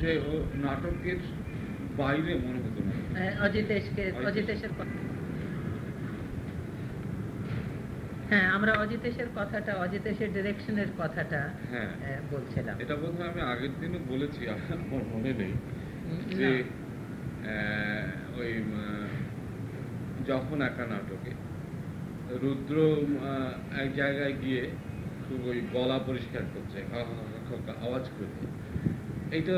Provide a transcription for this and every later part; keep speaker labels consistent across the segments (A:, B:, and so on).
A: যে নাটকের বাইরে মনে হতো না
B: হ্যাঁ, অজিতেশকে অজিতেশের হ্যাঁ আমরা অজিতেশের কথাটা অজিতেশের ডিরেকশনের কথাটা
A: হ্যাঁ
B: আহ, বলছিলাম
A: এটা বোধহয় আমি আগের দিনও বলেছি আমার মনে নেই যে ওই যখন একা নাটকে রুদ্র এক জায়গায় গিয়ে খুব ওই গলা পরিষ্কার করছে আওয়াজ করে এইটা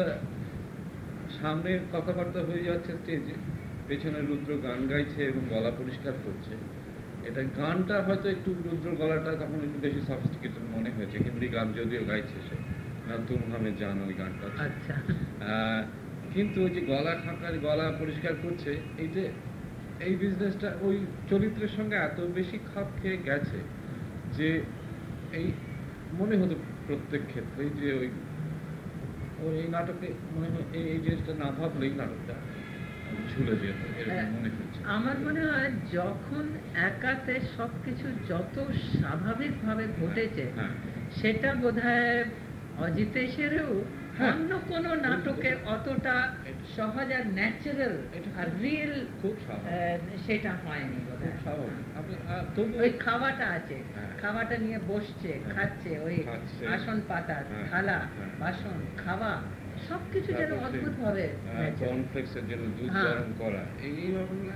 A: সামনের কথাবার্তা হয়ে যাচ্ছে স্টেজে পেছনে রুদ্র গান গাইছে এবং গলা পরিষ্কার করছে। এটা গানটা হয়তো একটু রুদ্র গলাটা তখন একটু বেশি সফিস্টিকেটেড মনে হয়েছে। হিন্দি গান যদিও গাইছে সে। না তুম হামে জান ওই গানটা
B: আচ্ছা।
A: কিন্তু ওই যে গলা খাঁকার গলা পরিষ্কার করছে এই যে এই বিজনেসটা ওই চরিত্রের সঙ্গে এত বেশি খাপ খেয়ে গেছে যে এই মনে হতো প্রত্যেক ক্ষেত্রেই যে ওই ওই এই নাটকে মনে হয় এই জিনিসটা না ভাবলেই নাটকটা ঝুলে যেত
B: হ্যাঁ। আমার মনে হয় যখন একাতে সবকিছু যত স্বাভাবিকভাবে ঘটেছে
A: হ্যাঁ
B: সেটা বোধহয় অজিতেশেরও
A: হ্যাঁ।
B: অন্য কোন নাটকের অতটা সহজ আর ন্যাচারাল আর রিয়েল
A: খুব
B: সেটা হয়নি
A: তবু
B: ওই খাওয়াটা আছে
A: হ্যাঁ।
B: খাওয়াটা নিয়ে বসছে
A: হ্যাঁ।
B: খাচ্ছে ওই। আসন পাতা
A: হ্যাঁ,
B: থালা
A: হ্যাঁ।
B: বাসন খাওয়া সবকিছু যেন অদ্ভুত ভাবে
A: আহ, কর্নফ্লেক্সের জন্য দুধ
B: হ্যাঁ।
A: গরম করা এই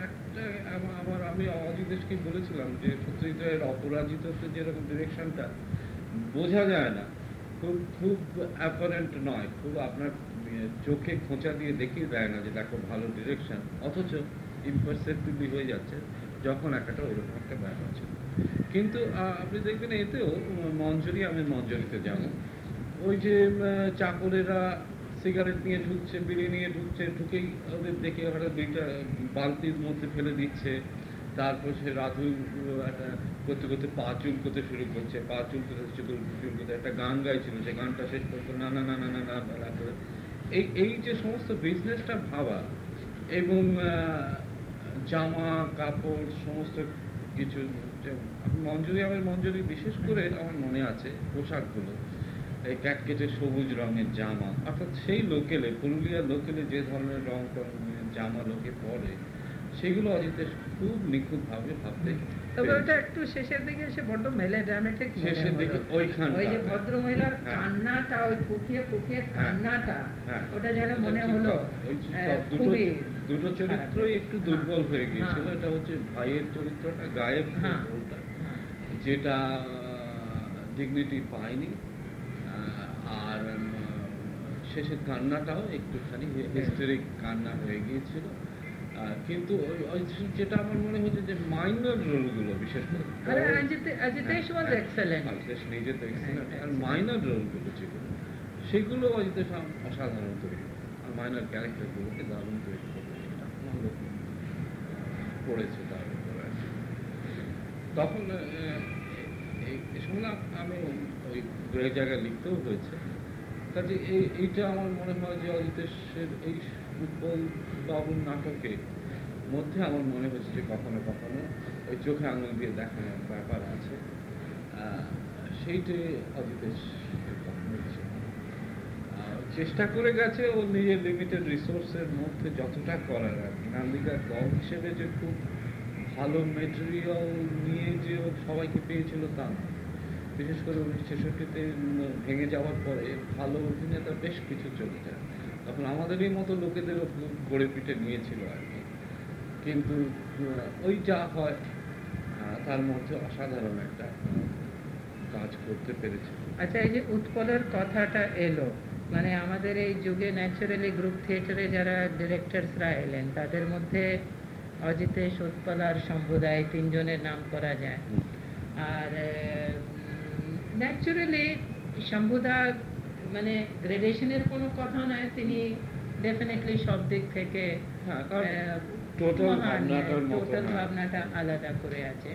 A: একটা আমা- আমার আমি অজিতেশকে বলেছিলাম যে সত্যজিতের অপরাজিততে যেরকম ডিরেকশনটা বোঝা যায় না খুব খুব অ্যাপারেন্ট নয়। খুব আপনার চোখে খোঁচা দিয়ে দেখিয়ে দেয় না যে দেখো ভালো ডিরেকশন অথচ ইম্পারসেপ্টিভলি হয়ে যাচ্ছে যখন একটা ওইরকম একটা ব্যাপার ছিল। কিন্তু আপনি দেখবেন এতেও মঞ্জুরি আমি মঞ্জুরিতে যেমন ওই যে চাকরেরা সিগারেট নিয়ে ঢুকছে, বিড়ি নিয়ে ঢুকছে, ঢুকেই ওদের দেখে ওরা দুইটা বালতির মধ্যে ফেলে দিচ্ছে। তারপর সে রাধু একটা করতে করতে পা করতে শুরু করছে, পা চুল করতে চুল চুল করতে একটা গান গাইছিল, সে গানটা শেষ করতো না না না না না না করে। এই এই যে সমস্ত বিজনেসটা ভাবা এবং জামা, কাপড়, সমস্ত কিছু মঞ্জুরি, আমার মঞ্জুরি বিশেষ করে আমার মনে আছে পোশাকগুলো। এই ক্যাটকেটে সবুজ রঙের জামা, অর্থাৎ সেই লোকেলে, পুরুলিয়ার লোকেলে যে ধরনের রং জামা লোকে পরে সেগুলো অজিতেশ খুব নিখুঁতভাবে ভাবতে
B: তবে ওটা একটু শেষের দিকে এসে বড্ড মেলে ড্রামেটিক
A: শেষের দিকে ওইখানটা।
B: ওই যে ভদ্র মহিলার
A: হ্যাঁ।
B: কান্নাটা ওই ফুকিয়ে ফুকিয়ে
A: হ্যাঁ।
B: কান্নাটা
A: হ্যাঁ।
B: ওটা যেন মনে হলো
A: কথা। ওই যে
B: আহ,
A: সব দুটো
B: খুবই
A: দুটো চরিত্রই একটু দুর্বল হয়ে গিয়েছিল
B: হ্যাঁ।
A: এটা হচ্ছে ভাইয়ের চরিত্রটা গায়েব
B: হ্যাঁ।
A: রোলটা
B: হ্যাঁ।
A: যেটা ডিগনিটি পায়নি আর শেষের কান্নাটাও একটুখানি হিস্টেরিক কান্না হয়ে গিয়েছিল কিন্তু যেটা আমার মনে হচ্ছে যে মাইনর রোলগুলো বিশেষ করে হ্যাঁ, নিজে তো excellent।
B: হ্যাঁ,
A: আর. মাইনর রোলগুলো যেগুলো সেগুলো অজিতেশ অসাধারণ তৈরি। আর মাইনর ক্যারেক্টারগুলোকে দারুণ তৈরি করে সেটা আমার লোক পড়েছে তার উপর। তখন শুনলাম আমি ওই দু এক জায়গায় লিখতেও হয়েছে কাজে এই এইটা আমার মনে হয় যে অজিতেশের এই ফুটবল বাবুর নাটকে মধ্যে আমার মনে হয়েছে যে কখনো কখনো ওই চোখে আঙুল দিয়ে দেখানোর ব্যাপার আছে। আহ, সেইটে অজিতেশ চেষ্টা করে গেছে ও নিজের লিমিটেড রিসোর্সের মধ্যে যতটা করার আর কি। নান্দিকার দল হিসেবে যে খুব ভালো মেটেরিয়াল নিয়ে যে সবাইকে পেয়েছিল তা না। বিশেষ করে উনিশশো ছেষট্টিতে ভেঙে যাওয়ার পরে ভালো অভিনেতা বেশ কিছু চলে যায়। তখন আমাদেরই মতো লোকেদেরও খুব গড়ে পিঠে নিয়েছিল আর কি। কিন্তু ওই যা হয় তার মধ্যে অসাধারণ একটা কাজ করতে পেরেছে
B: আচ্ছা এই যে উৎপলের কথাটা এলো মানে আমাদের এই যুগে ন্যাচারালি গ্রুপ থিয়েটারে যারা ডিরেক্টরসরা এলেন তাদের মধ্যে অজিতেশ উৎপল আর সম্প্রদায় তিনজনের নাম করা যায়। আর ন্যাচারালি শম্ভুদা মানে গ্রেডেশনের কোনো কথা নয় তিনি ডেফিনেটলি সব দিক থেকে
A: হ্যাঁ
B: টোটাল
A: হ্যাঁ।
B: ভাবনাটা আলাদা করে আছে।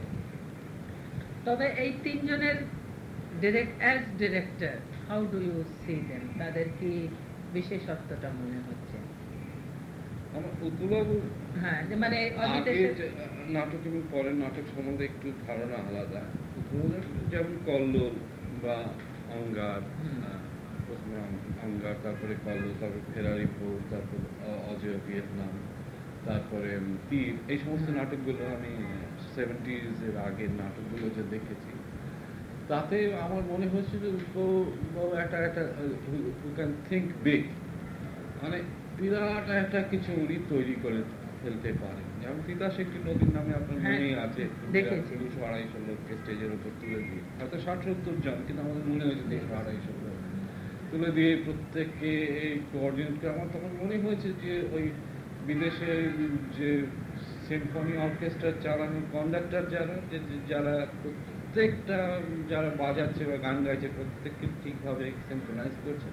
B: তবে এই তিনজনের direct as director how do you see them তাদের কি বিশেষত্বটা মনে হচ্ছে? হ্যাঁ মানে
A: এবং পরের নাটক সম্বন্ধে একটু ধারণা আলাদা। যেমন কল্লোল বা অঙ্গার আঙ্গার তারপরে কলো তারপরে ফেরারি ফোর তারপর অজয় ভিয়েতনাম তারপরে তীর এই সমস্ত নাটকগুলো আমি সেভেন্টিজ এর আগের নাটকগুলো যে দেখেছি তাতে আমার মনে হয়েছে যে একটা একটা ক্যান থিঙ্ক বিগ মানে বিরাট একটা কিছু উনি তৈরি করে ফেলতে পারে যেমন তিতাস একটি নদীর নামে আপনার
B: হ্যাঁ,
A: মনেই আছে। দুশো আড়াইশো লোককে স্টেজের উপর তুলে দিয়ে। হয়তো ষাট সত্তর জন কিন্তু আমাদের মনে হয়েছে দুশো আড়াইশো লোক। তুলে দিয়ে প্রত্যেককে এই কোঅর্ডিনেটকে আমার তখন মনে হয়েছে যে ওই বিদেশে যে সিম্ফনি অর্কেস্ট্রা চালানোর কন্ডাক্টর যারা যারা প্রত্যেকটা যারা বাজাচ্ছে বা গান গাইছে প্রত্যেককে ঠিকভাবে সিম্পনাইজ করছে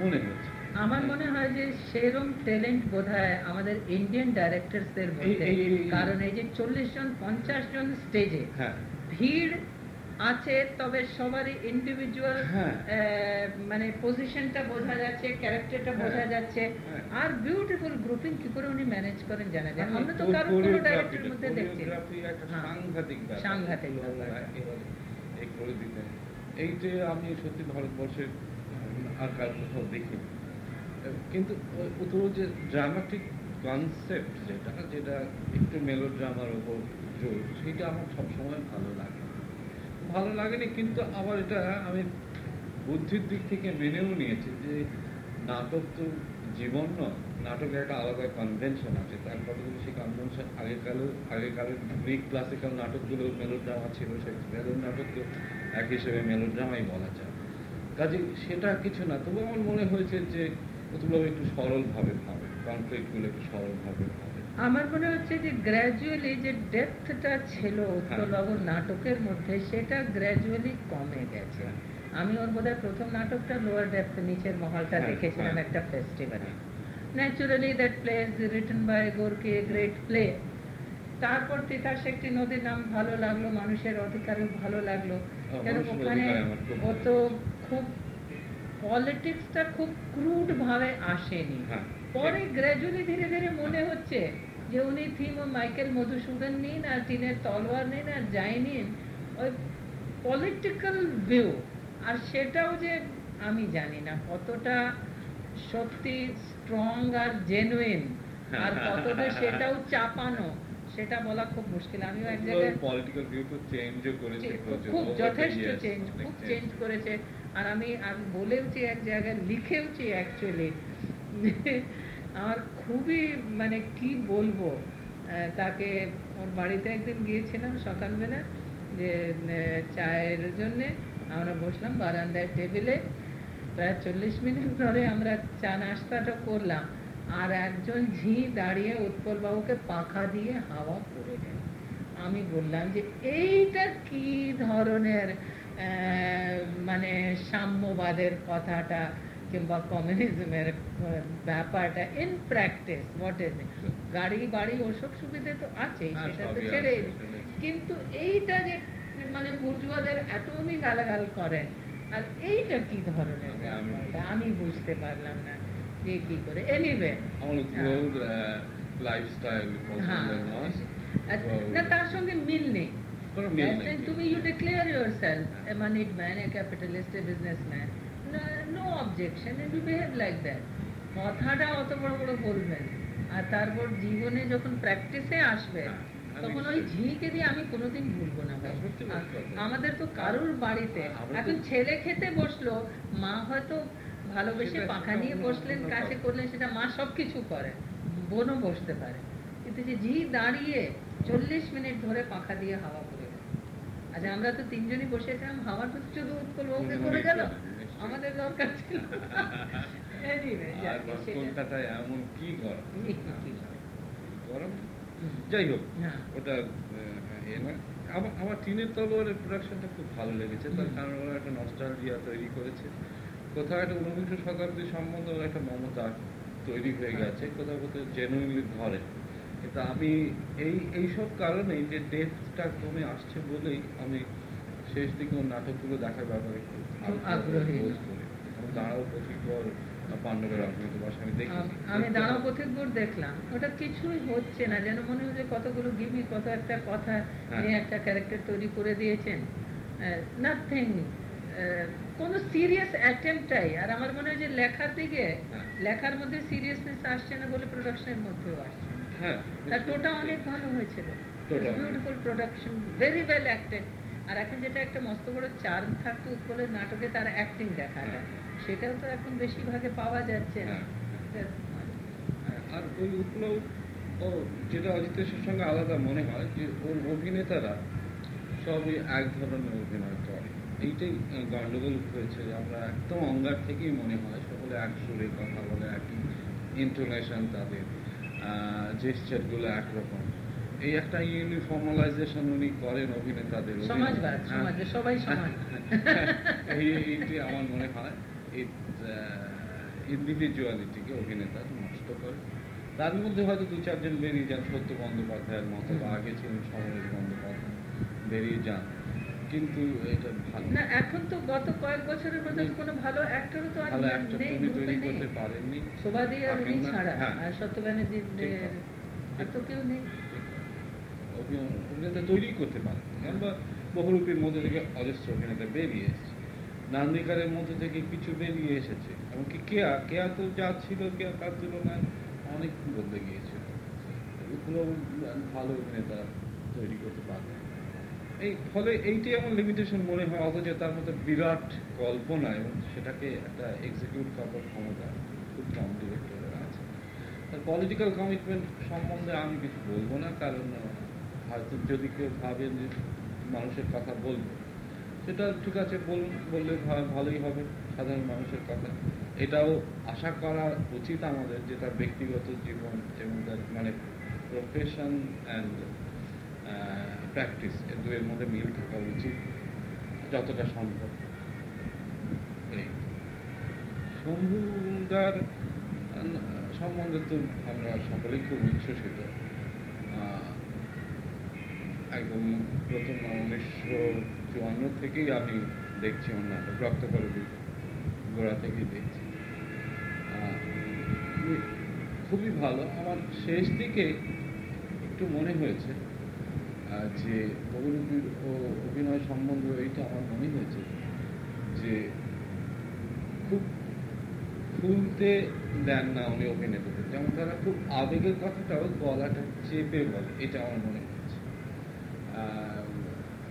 A: মনে হচ্ছে
B: আমার মনে হয় যে সেরম ট্যালেন্ট বোধহয় আমাদের ইন্ডিয়ান ডাইরেক্টরসদের মধ্যে কারণ এই যে চল্লিশ জন পঞ্চাশ জন স্টেজে
A: হ্যাঁ।
B: ভিড় আছে তবে সবারই ইন্ডিভিজুয়াল
A: হ্যাঁ।
B: মানে পজিশনটা বোঝা যাচ্ছে ক্যারেক্টারটা
A: হ্যাঁ।
B: বোঝা যাচ্ছে
A: হ্যাঁ।
B: আর বিউটিফুল গ্রুপিং কি করে উনি ম্যানেজ করেন জানা যায় আমরা তো কারও কোনো ডাইরেক্টরের মধ্যে দেখছি হ্যাঁ।
A: সাংঘাতিক
B: সাংঘাতিক
A: এই আমি সত্যি ভারতবর্ষের আর কার কোথাও দেখিনি কিন্তু তো যে ড্রামাটিক কনসেপ্ট যেটা যেটা একটু মেলো ড্রামার উপর জোর সেটা আমার সবসময় ভালো লাগে ভালো লাগেনি, কিন্তু আবার এটা আমি বুদ্ধির দিক থেকে মেনেও নিয়েছি যে নাটক তো জীবন নয় নাটকের একটা আলাদা কনভেনশন আছে। তার কতগুলো সেই কনভেনশন আগেকালের আগেকালের গ্রিক ক্লাসিক্যাল নাটকগুলো মেলোড্রামা ছিল শেক্সপিয়ারের নাটককে এক হিসেবে মেলোড্রামাই বলা যায়। কাজে সেটা কিছু না, তবু আমার মনে হয়েছে যে ওগুলো একটু সরলভাবে ভাবে কনফ্লিক্টগুলো একটু সরলভাবে ভাবে।
B: আমার মনে হচ্ছে যে গ্র্যাজুয়ালি যে ডেপথটা ছিল
A: হ্যাঁ।
B: উত্তরবাবুর নাটকের মধ্যে সেটা গ্র্যাজুয়ালি কমে গেছে
A: হ্যাঁ।
B: আমি ওর বোধহয় প্রথম নাটকটা লোয়ার ডেপথ নিচের মহলটা
A: হ্যাঁ,
B: দেখেছিলাম। একটা ফেস্টিভ্যালে naturally that play is written by গোরকে great play তারপর তিতাস একটি নদীর নাম ভালো লাগল মানুষের অধিকারও ভালো লাগল কেন ওখানে ও তো খুব পলিটিক্সটা খুব ক্রুড ভাবে আসেনি। পরে গ্র্যাজুয়ালি ধীরে ধীরে মনে হচ্ছে যে উনি থিম মাইকেল মধুসূদন নিন আর টিনের তলোয়ার নিন আর যাই নিন ওই পলিটিক্যাল ভিউ আর সেটাও যে আমি জানি না কতটা সত্যি স্ট্রং আর জেনুইন আর কতটা সেটাও চাপানো সেটা বলা খুব মুশকিল। আমিও এক জায়গায়
A: পলিটিক্যাল ভিউ তো চেঞ্জও করেছে
B: খুব যথেষ্ট চেঞ্জ খুব চেঞ্জ করেছে। আর আমি আমি বলেওছি এক জায়গায় লিখেওছি অ্যাকচুয়ালি আমার খুবই মানে কি বলব তাকে ওর বাড়িতে একদিন গিয়েছিলাম সকালবেলা, যে চায়ের জন্যে আমরা বসলাম বারান্দায় টেবিলে। প্রায় চল্লিশ মিনিট ধরে আমরা চা নাস্তাটা করলাম, আর একজন ঝি দাঁড়িয়ে উৎপল বাবুকে পাখা দিয়ে হাওয়া করে গেল আমি বললাম যে, এইটা কি ধরনের মানে সাম্যবাদের কথাটা? কিংবা কমিউনিজমের ব্যাপারটা ইন প্র্যাকটিস হোয়াট ইজ গাড়ি বাড়ি ওসব সুবিধে তো আছেই
A: হ্যাঁ,
B: সেটা তো ছেড়ে কিন্তু এইটা যে মানে বুর্জুয়াদের এত উনি গালাগাল করেন আর এইটা কি ধরনের
A: আমি-
B: বুঝতে পারলাম না যে কি করে। এনিওয়ে
A: লাইফস্টাইল
B: হ্যাঁ। আর-
A: তো
B: না তার সঙ্গে মিল নেই।
A: তুমি মিল
B: As
A: নেই
B: in, A you declare yourself a moneyed man, a no objection and you behave like that. কথাটা অত বড় বড় বলবেন আর তারপর জীবনে যখন প্র্যাকটিসে আসবে
A: হ্যাঁ,
B: তখন ওই ঝিকে দিয়ে আমি কোনোদিন ভুলবো না
A: কথা।
B: আমাদের তো কারুর বাড়িতে এখন ছেলে খেতে বসল মা হয়তো ভালোবেসে পাখা নিয়ে বসলেন কাছে করলেন সেটা মা সব কিছু করে বোনও বসতে পারে কিন্তু যে ঝি দাঁড়িয়ে চল্লিশ মিনিট ধরে পাখা দিয়ে হাওয়া করে। আচ্ছা আমরা তো তিনজনই বসেছিলাম হাওয়া তো শুধু উৎপল বাবুকে করে গেল। আমাদের দরকার ছিল।
A: কলকাতায় এমন কি গরম। গরম? যাই হোক। ওটা এ। আমার আমার টিনের তলোয়ারের প্রোডাকশনটা খুব ভালো লেগেছে তার কারণ ওরা একটা নস্টালজিয়া তৈরি করেছে। কোথাও একটা ঊনবিংশ শতাব্দীর সম্বন্ধে ওরা একটা মমতা তৈরি হয়ে
B: হ্যাঁ।
A: গেছে কোথাও কোথাও জেনুইনলি ধরে। কিন্তু আমি এই এইসব কারণেই যে ডেথটা কমে আসছে বলেই আমি শেষ দিকে ওর নাটকগুলো দেখার ব্যাপারে খুব
B: আগ্রহী।
A: আমি দাঁড়াও
B: পথিকপুর দেখলাম ওটা কিছুই হচ্ছে না যেন মনে হচ্ছে কতগুলো গিমি কত একটা কথা
A: হ্যাঁ।
B: নিয়ে একটা ক্যারেক্টার তৈরি করে দিয়েছেন নাথিং কোনো সিরিয়াস অ্যাটেম্পটাই আর আমার মনে হয় যে লেখার দিকে
A: হ্যাঁ।
B: লেখার মধ্যে সিরিয়াসনেস আসছে না বলে প্রোডাকশনের মধ্যেও আসছে
A: হ্যাঁ
B: তার টোটা অনেক ভালো হয়েছিল। Beautiful production very well acted আর এখন যেটা একটা মস্ত বড় চার্ম থাকতো উৎপলের নাটকে তার অ্যাক্টিং দেখা যায় সেটাও তো এখন বেশিরভাগে পাওয়া যাচ্ছে না।
A: হ্যাঁ। আর ওই উৎপ্লব ও যেটা অজিতের সঙ্গে আলাদা মনে হয় যে ওর অভিনেতারা সবই এক ধরনের অভিনয় করে। এইটাই গন্ডগোল হয়েছে। আমরা একদম অঙ্গার থেকেই মনে হয় সকলে এক সুরে কথা বলে একই ইন্টোনেশন তাদের জেস্টারগুলো একরকম। এই একটা ইউনিফর্মালাইজেশন উনি করেন অভিনেতাদের
B: সমাজবাদ
A: হ্যাঁ।
B: সবাই সমান
A: এই এইটি আমার মনে হয় এই ইন্ডিভিজুয়ালিটিকে অভিনেতা নষ্ট করে। তার মধ্যে হয়তো দু চারজন বেরিয়ে যান সত্য বন্দ্যোপাধ্যায়ের মতো বা আগে ছিলেন সমরেশ বন্দ্যোপাধ্যায় বেরিয়ে যান। কিন্তু এটা ভালো।
B: না এখন তো গত কয়েক বছরের মধ্যে কোনো ভালো অ্যাক্টরও তো আর নেই
A: তৈরি করতে পারেননি।
B: শোভাদি আর উনি ছাড়া
A: হ্যাঁ।
B: আর সত্য ব্যানার্জি
A: ঠিক
B: আর তো কেউ নেই।
A: অভিনেতা তৈরি করতে পারেন আমরা বহুরূপীর মধ্যে থেকে অজস্র অভিনেতা বেরিয়ে এসেছে। নান্দিকারের মধ্যে থেকে কিছু বেরিয়ে এসেছে। এমনকি কেয়া কেয়া তো যা ছিল, কেয়া তার তুলনায় অনেক বদলে গিয়েছিল এগুলো ভালো অভিনেতা তৈরি করতে পারবে এই ফলে এইটাই আমার লিমিটেশন মনে হয়, অথচ তার মধ্যে বিরাট কল্পনা এবং সেটাকে একটা এক্সিকিউট করার ক্ষমতা খুব কম ডিরেক্টরের আছে। তার পলিটিক্যাল কমিটমেন্ট সম্বন্ধে আমি কিছু বলব না, কারণ হয়তো যদি কেউ ভাবে যে মানুষের কথা বলব। সেটা ঠিক আছে বলুন বললে ভালোই হবে, সাধারণ মানুষের কথা। এটাও আশা করা উচিত আমাদের যে তার ব্যক্তিগত জীবন এবং তার মানে প্রফেশন অ্যান্ড প্র্যাকটিস এর দুয়ের মধ্যে মিল থাকা উচিত, যতটা সম্ভব। শম্ভুদার সম্বন্ধে তো আমরা সকলেই খুব উচ্ছ্বসিত। একদম প্রথম উনিশশো চুয়ান্ন থেকেই আমি দেখছি ওর নাটক গোড়া থেকেই দেখছি। খুবই- ভালো। আমার শেষ দিকে একটু মনে হয়েছে যে ও অভিনয় সম্বন্ধে এইটা আমার মনে হয়েছে যে খুব খুলতে দেন না উনি অভিনেতাদের। যেমন তারা খুব আবেগের কথাটাও গলাটা চেপে বলে এটা আমার মনে আহ,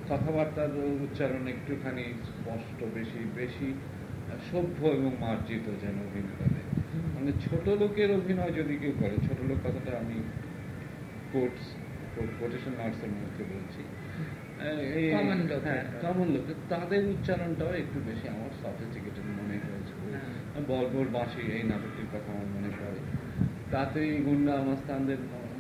A: কথাবার্তার উচ্চারণ একটুখানি স্পষ্ট বেশি বেশি সভ্য এবং মার্জিত যেন অভিনেতাদের মানে ছোট লোকের অভিনয় যদি কেউ করে ছোট লোক কথাটা আমি কোর্টস কোটেশন মার্কসের মধ্যে বলছি। কমন লোক। তাদের উচ্চারণটাও একটু বেশি আমার সফিস্টিকেটেড মনে হয়েছে
B: হ্যাঁ।
A: বলবোর বাঁশি এই নাটকটির কথা আমার মনে পড়ে। তাতে গুন্ডা আমাস্তানদের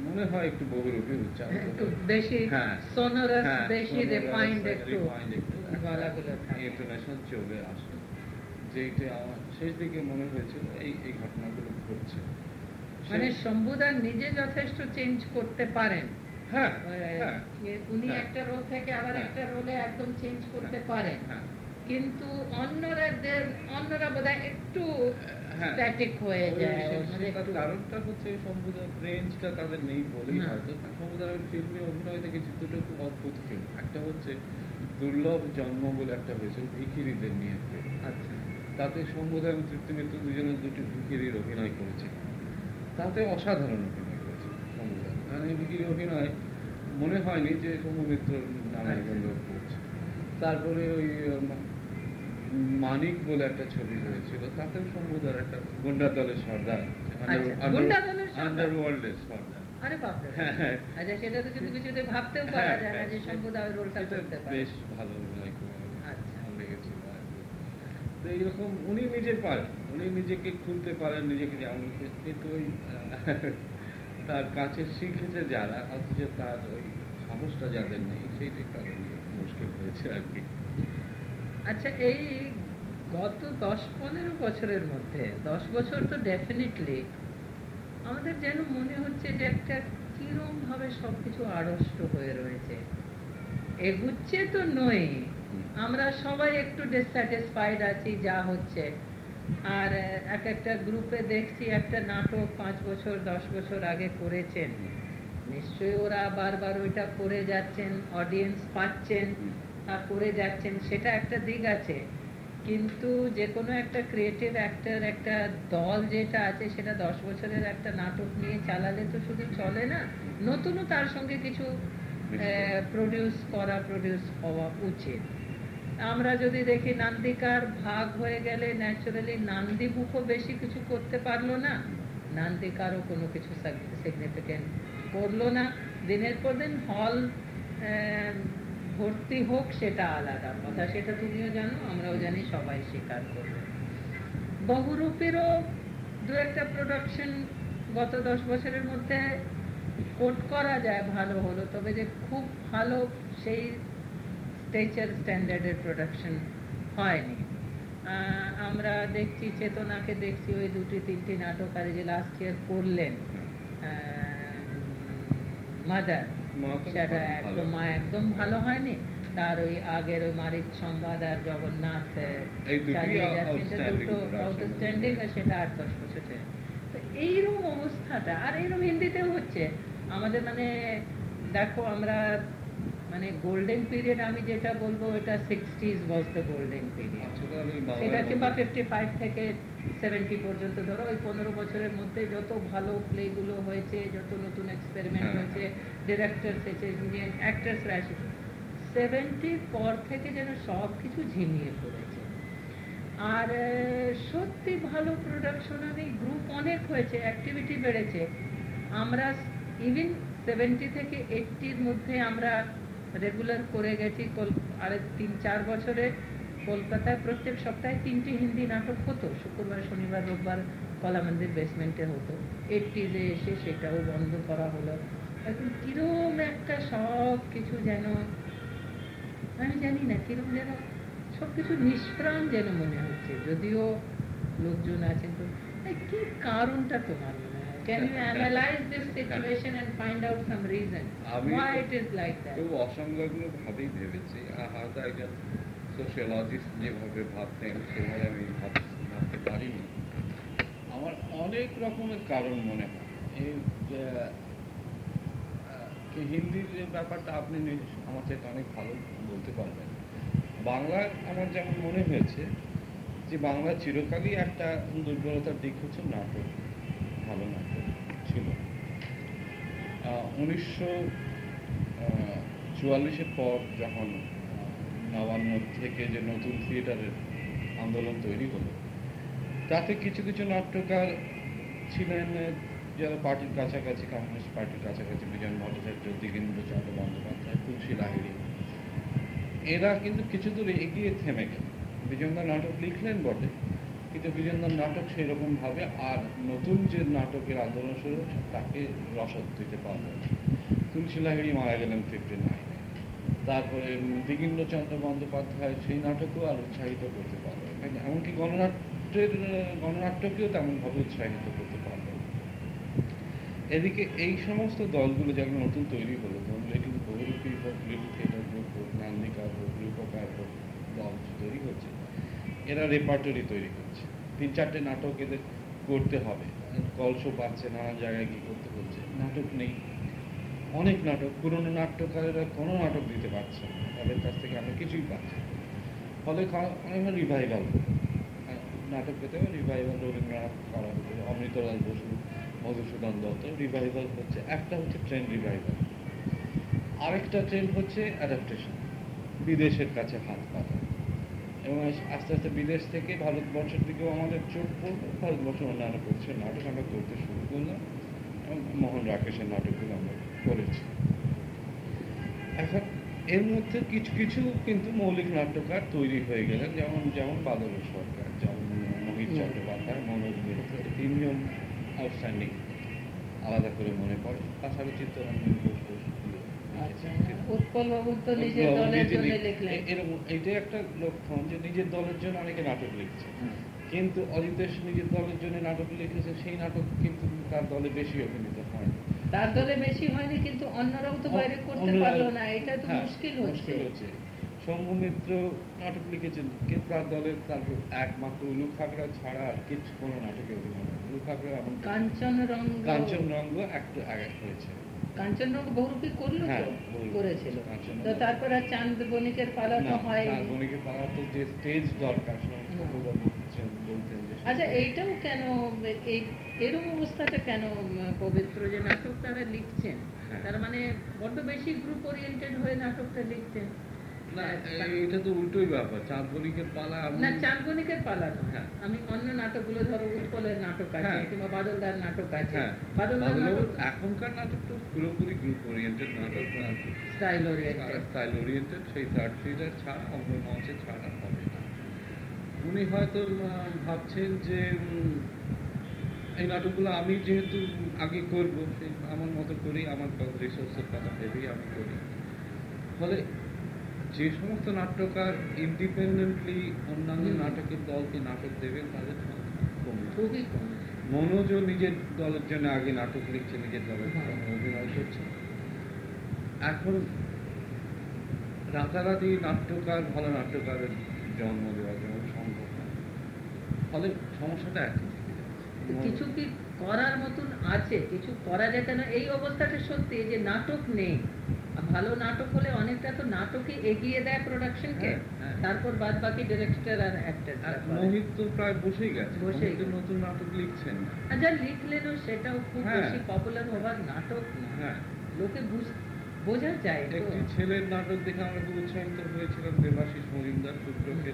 A: মনে হয় একটু বহুরূপী উচ্চারণ
B: একটু বেশি
A: হ্যাঁ।
B: সোনোরাস
A: হ্যাঁ,
B: বেশি রিফাইন্ড একটু
A: একটু ইন্টারন্যাশনাল চলে আসে। যেটা আমার শেষ দিকে মনে হয়েছিল এই এই ঘটনাগুলো ঘটছে।
B: মানে
A: সে-
B: নিজে যথেষ্ট চেঞ্জ করতে পারেন।
A: হ্যাঁ হ্যাঁ।
B: উনি
A: হ্যাঁ।
B: একটা রোল থেকে আবার
A: হ্যাঁ।
B: একটা রোলে একদম চেঞ্জ করতে পারেন।
A: হ্যাঁ।
B: কিন্তু অন্যরা অন্যরা বোধহয় একটু
A: হ্যাঁ।
B: যায়
A: সে- সেটার
B: একটু-
A: কারণটা হচ্ছে সম্ভুদার রেঞ্জটা তাদের নেই বলেই। হয়তো। সম্ভুদার ফিল্মে অভিনয় দেখেছি দুটো খুব অদ্ভুত ফিল্ম একটা হচ্ছে দুর্লভ জন্ম বলে একটা হয়েছিল ভিখিরিদের নিয়ে।
B: আচ্ছা।
A: তাতে শম্ভুদা এবং তৃপ্তি মিত্র দুজনের দুটি ভিখিরির অভিনয় করেছে। তাতে অসাধারণ অভিনয় করেছে শম্ভুদা মানে ভিখিরি অভিনয় মনে হয়নি যে শম্ভু মিত্র নানা লোক করছে। তারপরে ওই মানিক বলে একটা ছবি হয়েছিল তাতেও শম্ভুদার একটা গুন্ডা দলের সর্দার
B: আচ্ছা, সর্দার।
A: আন্ডারওয়ার্ল্ডের সর্দার
B: আরে বাপরে
A: হ্যাঁ, হ্যাঁ।
B: আচ্ছা
A: হ্যাঁ, বেশ ভালো অভিনয়
B: আচ্ছা।
A: ভালো লেগেছিল আর কি। তো এইরকম উনি নিজে পারেন উনি নিজেকে খুলতে পারেন নিজেকে যেমন কিন্তু ওই তার কাছে শিখেছে যারা অথচ তার ওই সাহসটা যাদের নেই সেইটাই তাদের মুশকিল হয়েছে আর কি
B: আচ্ছা এই গত দশ পনেরো বছরের মধ্যে দশ বছর তো ডেফিনেটলি আমাদের যেন মনে হচ্ছে যে একটা কিরম ভাবে সবকিছু আড়ষ্ট হয়ে রয়েছে। এগুচ্ছে তো নই আমরা সবাই একটু ডিসস্যাটিসফাইড আছি যা হচ্ছে। আর এক একটা গ্রুপে দেখছি একটা নাটক পাঁচ বছর দশ বছর আগে করেছেন। নিশ্চয়ই ওরা বারবার ওইটা করে যাচ্ছেন অডিয়েন্স পাচ্ছেন। করে যাচ্ছেন সেটা একটা দিক আছে। কিন্তু যে কোনো একটা ক্রিয়েটিভ অ্যাক্টর একটা দল যেটা আছে সেটা দশ বছরের একটা নাটক নিয়ে চালালে তো শুধু চলে না নতুনও তার সঙ্গে কিছু প্রডিউস করা। প্রডিউস হওয়া উচিত। আমরা যদি দেখি নান্দিকার ভাগ হয়ে গেলে ন্যাচারালি নান্দিমুখও বেশি কিছু করতে পারল না। নান্দিকারও কোনো কিছু সিগনিফিকেন্ট করল না। দিনের পর দিন হল ভর্তি হোক সেটা আলাদা কথা, সেটা তুমিও জানো, আমরাও জানি, সবাই স্বীকার করবে। বহুরূপেরও দু একটা প্রোডাকশন গত দশ বছরের মধ্যে কোট করা যায় ভালো হলো, তবে যে খুব ভালো সেই স্টেচার স্ট্যান্ডার্ডের প্রোডাকশন হয়নি। আমরা দেখছি, চেতনাকে দেখছি, ওই দুটি, তিনটি নাটক আর যে লাস্ট ইয়ার করলেন মাদার সেটা একদম মা একদম ভালো হয়নি। তার ওই আগের ওই সংবাদ আর জগন্নাথ
A: দুটি
B: আউটস্ট্যান্ডিং আর সেটা আট দশ বছর। তো এইরকম অবস্থাটা আর এইরকম হিন্দিতেও হচ্ছে। আমাদের মানে দেখো আমরা মানে গোল্ডেন পিরিয়ড আমি যেটা বলব এটা sixties was the golden period সেটা কিংবা ফিফটি ফাইভ থেকে সেভেন্টি পর্যন্ত। ধরো ওই পনেরো বছরের মধ্যে যত ভালো প্লেগুলো হয়েছে যত নতুন এক্সপেরিমেন্ট
A: হ্যাঁ।
B: হয়েছে এসেছে ইঞ্জিনিয়ার অ্যাক্টার্সরা এসেছে সেভেন্টির পর থেকে যেন সব কিছু ঝিমিয়ে পড়েছে। আর সত্যি ভালো প্রোডাকশন আমি গ্রুপ অনেক হয়েছে অ্যাক্টিভিটি বেড়েছে। আমরা ইভেন সেভেন্টি থেকে এইটটির মধ্যে আমরা রেগুলার করে গেছি আর তিন চার বছরে। কলকাতায় প্রত্যেক সপ্তাহে তিনটি হিন্দি নাটক হতো। শুক্রবার শনিবার রোববার কলা মন্দির বেসমেন্টে হতো এইটটিজে এসে সেটাও বন্ধ করা হলো। এখন কিরম একটা সব কিছু যেন আমি জানি না কিরম যেন সবকিছু নিষ্প্রাণ যেন মনে হচ্ছে। যদিও লোকজন আছেন তো। কি কারণটা তোমার মনে হয়? Can you analyse this situation and find out some reason
A: আমি
B: হোয়াই ইট ইজ লাইক
A: অসংলগ্ন ভাবেই ভেবেছি। হয়তো একজন সোশিয়োলজিস্ট যেভাবে ভাবতেন সেভাবে আমি ভাবতে পারিনি। আমার অনেক রকমের কারণ মনে হয়। এই যে, হিন্দির যে ব্যাপারটা আপনি আমার থেকে অনেক ভালো বলতে পারবেন। বাংলা আমার যেমন মনে হয়েছে যে বাংলা চিরকালই একটা দুর্বলতার দিক হচ্ছে নাটক ভালো নাটক ছিল। উনিশশো চুয়াল্লিশের পর যখন নবান্ন থেকে যে নতুন থিয়েটারের আন্দোলন তৈরি হলো। তাতে কিছু কিছু নাট্যকার ছিলেন, যারা পার্টির কাছাকাছি, কমিউনিস্ট পার্টির কাছাকাছি, বিজন ভট্টাচার্য, দিগেন্দ্র চন্দ্র বন্দ্যোপাধ্যায়, তুলসী লাহিড়ী। এরা কিন্তু কিছু দূর এগিয়ে থেমে গেল। বিজনদার নাটক লিখলেন বটে, কিন্তু বিজনদার নাটক সেই রকম ভাবে আর নতুন যে নাটকের আন্দোলন শুরু তাকে রসদ দিতে পারল। তুলসী লাহিড়ী মারা গেলেন ফিফটি নাইনে তারপরে দিগেন্দ্র চন্দ্র বন্দ্যোপাধ্যায় সেই নাটকও আর উৎসাহিত করতে পারবে। এমনকি গণনাট্যের গণনাট্যকেও তেমনভাবে উৎসাহিত করতে পারবে। এদিকে এই সমস্ত দলগুলো যেগুলো নতুন তৈরি হলো, ধরুন এটি বহুরূপী হোক লিটল থিয়েটার গ্রুপ হোক নান্দিকা হোক রূপকার হোক, দল তৈরি হচ্ছে, এরা রেপার্টরি তৈরি করছে তিন চারটে নাটক এদের করতে হবে কলস পাচ্ছে, নানান জায়গায় কি করতে হচ্ছে নাটক নেই অনেক নাটক, পুরনো নাট্যকারেরা কোনো নাটক দিতে পারছে না। তাদের কাছ থেকে আমরা কিছুই পাচ্ছি। ফলে অনেক রিভাইভাল নাটক পেতে হবে রিভাইভাল রবীন্দ্রনাথ করা হতো অমৃতলাল বসু, মধুসূদন দত্ত রিভাইভাল হচ্ছে, একটা হচ্ছে ট্রেন রিভাইভাল আরেকটা ট্রেন্ড হচ্ছে অ্যাডাপ্টেশন বিদেশের কাছে হাত পাতা এবং আস্তে আস্তে বিদেশ থেকে ভারতবর্ষের দিকেও আমাদের চোখ পড়ল ভারতবর্ষের অন্যান্য প্রদেশের নাটক আমরা করতে শুরু করলাম। এবং মোহন রাকেশের নাটকগুলো আমরা করেছি। এখন এর মধ্যে কিছু কিছু কিন্তু মৌলিক নাট্যকার তৈরি হয়ে গেলেন যেমন যেমন বাদল সরকার যেমন মোহিত চট্টোপাধ্যায় মনোজ মিত্র তিনজন আউটস্ট্যান্ডিং আলাদা করে মনে পড়ে। তাছাড়া চিত্তরঞ্জন ঘোষ
B: আচ্ছা উৎপল বাবু তো নিজের
A: নিজে-
B: দলের
A: নিজে
B: জন্য
A: লিখ-
B: লিখলেন।
A: এ- এরকম এইটাই একটা লক্ষণ যে নিজের দলের জন্য অনেকে নাটক লিখছে। কিন্তু অজিতেশ নিজের দলের জন্য নাটক লিখেছে সেই নাটক কিন্তু তার দলে বেশি অভিনীত হয়
B: তার দলে বেশি হয়নি কিন্তু অন্যরাও তো বাইরে করতে পারল না এটা তো
A: হ্যাঁ,
B: মুশকিল হচ্ছে।
A: নাটক লিখেছেন কিন্তু তার দলের তার একমাত্র উলু খাগড়া ছাড়া আর কিছু কোনো নাটকে অভিনয় উলু খাগড়া
B: কাঞ্চন রঙ্গ
A: কাঞ্চন রঙ্গ একটা আগে হয়েছে
B: কাঞ্চনজঙ্ঘা বহুরূপী করল
A: হ্যাঁ,
B: তো করেছিল। তো তারপর আর চাঁদ বণিকের পালা তো হয়
A: না, বণিকে পাওয়া তো যে স্টেজ দরকার সেটা ঠাকুরদা বলছেন বলতেন যে
B: আচ্ছা এইটাও কেন এই এরকম অবস্থাটা কেন পবিত্র যে নাটক তারা লিখছেন
A: হ্যাঁ।
B: তার মানে বড্ড বেশি গ্রুপ ওরিয়েন্টেড হয়ে নাটকটা লিখছেন
A: এটা তো উল্টোই ব্যাপার চাঁদ পালা
B: না চাঁদবণিকের পালা নয়।
A: হ্যাঁ।
B: আমি অন্য নাটকগুলো ধরো উৎপলের নাটক আছে
A: হ্যাঁ।
B: কিংবা বাদলদার নাটক আছে
A: হ্যাঁ
B: বাদলদার নাটক
A: এখনকার নাটক তো পুরোপুরি গ্রুপ ওরিয়েন্টেড নাটক
B: স্টাইল ওরিয়েন্টেড
A: স্টাইল ওরিয়েন্টেড সেই থার্ড থ্রিলার ছাড়া অন্য মঞ্চে ছাড়া হবে উনি হয়তো ভাবছেন যে এই নাটকগুলো আমি যেহেতু আগে করব সেই আমার মতো করি আমার রিসোর্সের কথা ভেবেই আমি করি। ফলে যে সমস্ত নাট্যকার ইন্ডিপেন্ডেন্টলি অন্যান্য নাটকের দলকে নাটক দেবেন তাদের
B: খুবই কম
A: মনোজও নিজের দলের জন্য আগে নাটক লিখছে নিজের দলের
B: হ্যাঁ।
A: অভিনয় করছে। এখন রাতারাতি নাট্যকার ভালো নাট্যকারের জন্ম দেওয়া যেমন সম্ভব না ফলে সমস্যাটা একই থেকে যাচ্ছে।
B: কিছু কি করার মতন আছে? কিছু করা এই অবস্থাটা সত্যি যে নাটক নেই। ভালো নাটক হলে অনেকটা তো নাটকে এগিয়ে দেয় প্রোডাকশনকে
A: হ্যাঁ, হ্যাঁ।
B: তারপর বাদ বাকি ডিরেক্টর আর অ্যাক্টর
A: মোহিত তো প্রায় বসেই গেছে।
B: গেছে।
A: নতুন নাটক লিখছেন।
B: আর যা লিখলেনও সেটাও খুব
A: হ্যাঁ।
B: বেশি পপুলার হবার নাটক না। লোকে বুঝ- বোঝা যায়
A: একটি ছেলের নাটক দেখে আমরা খুব উৎসাহিত হয়েছিলাম দেবাশিস মজুমদার যে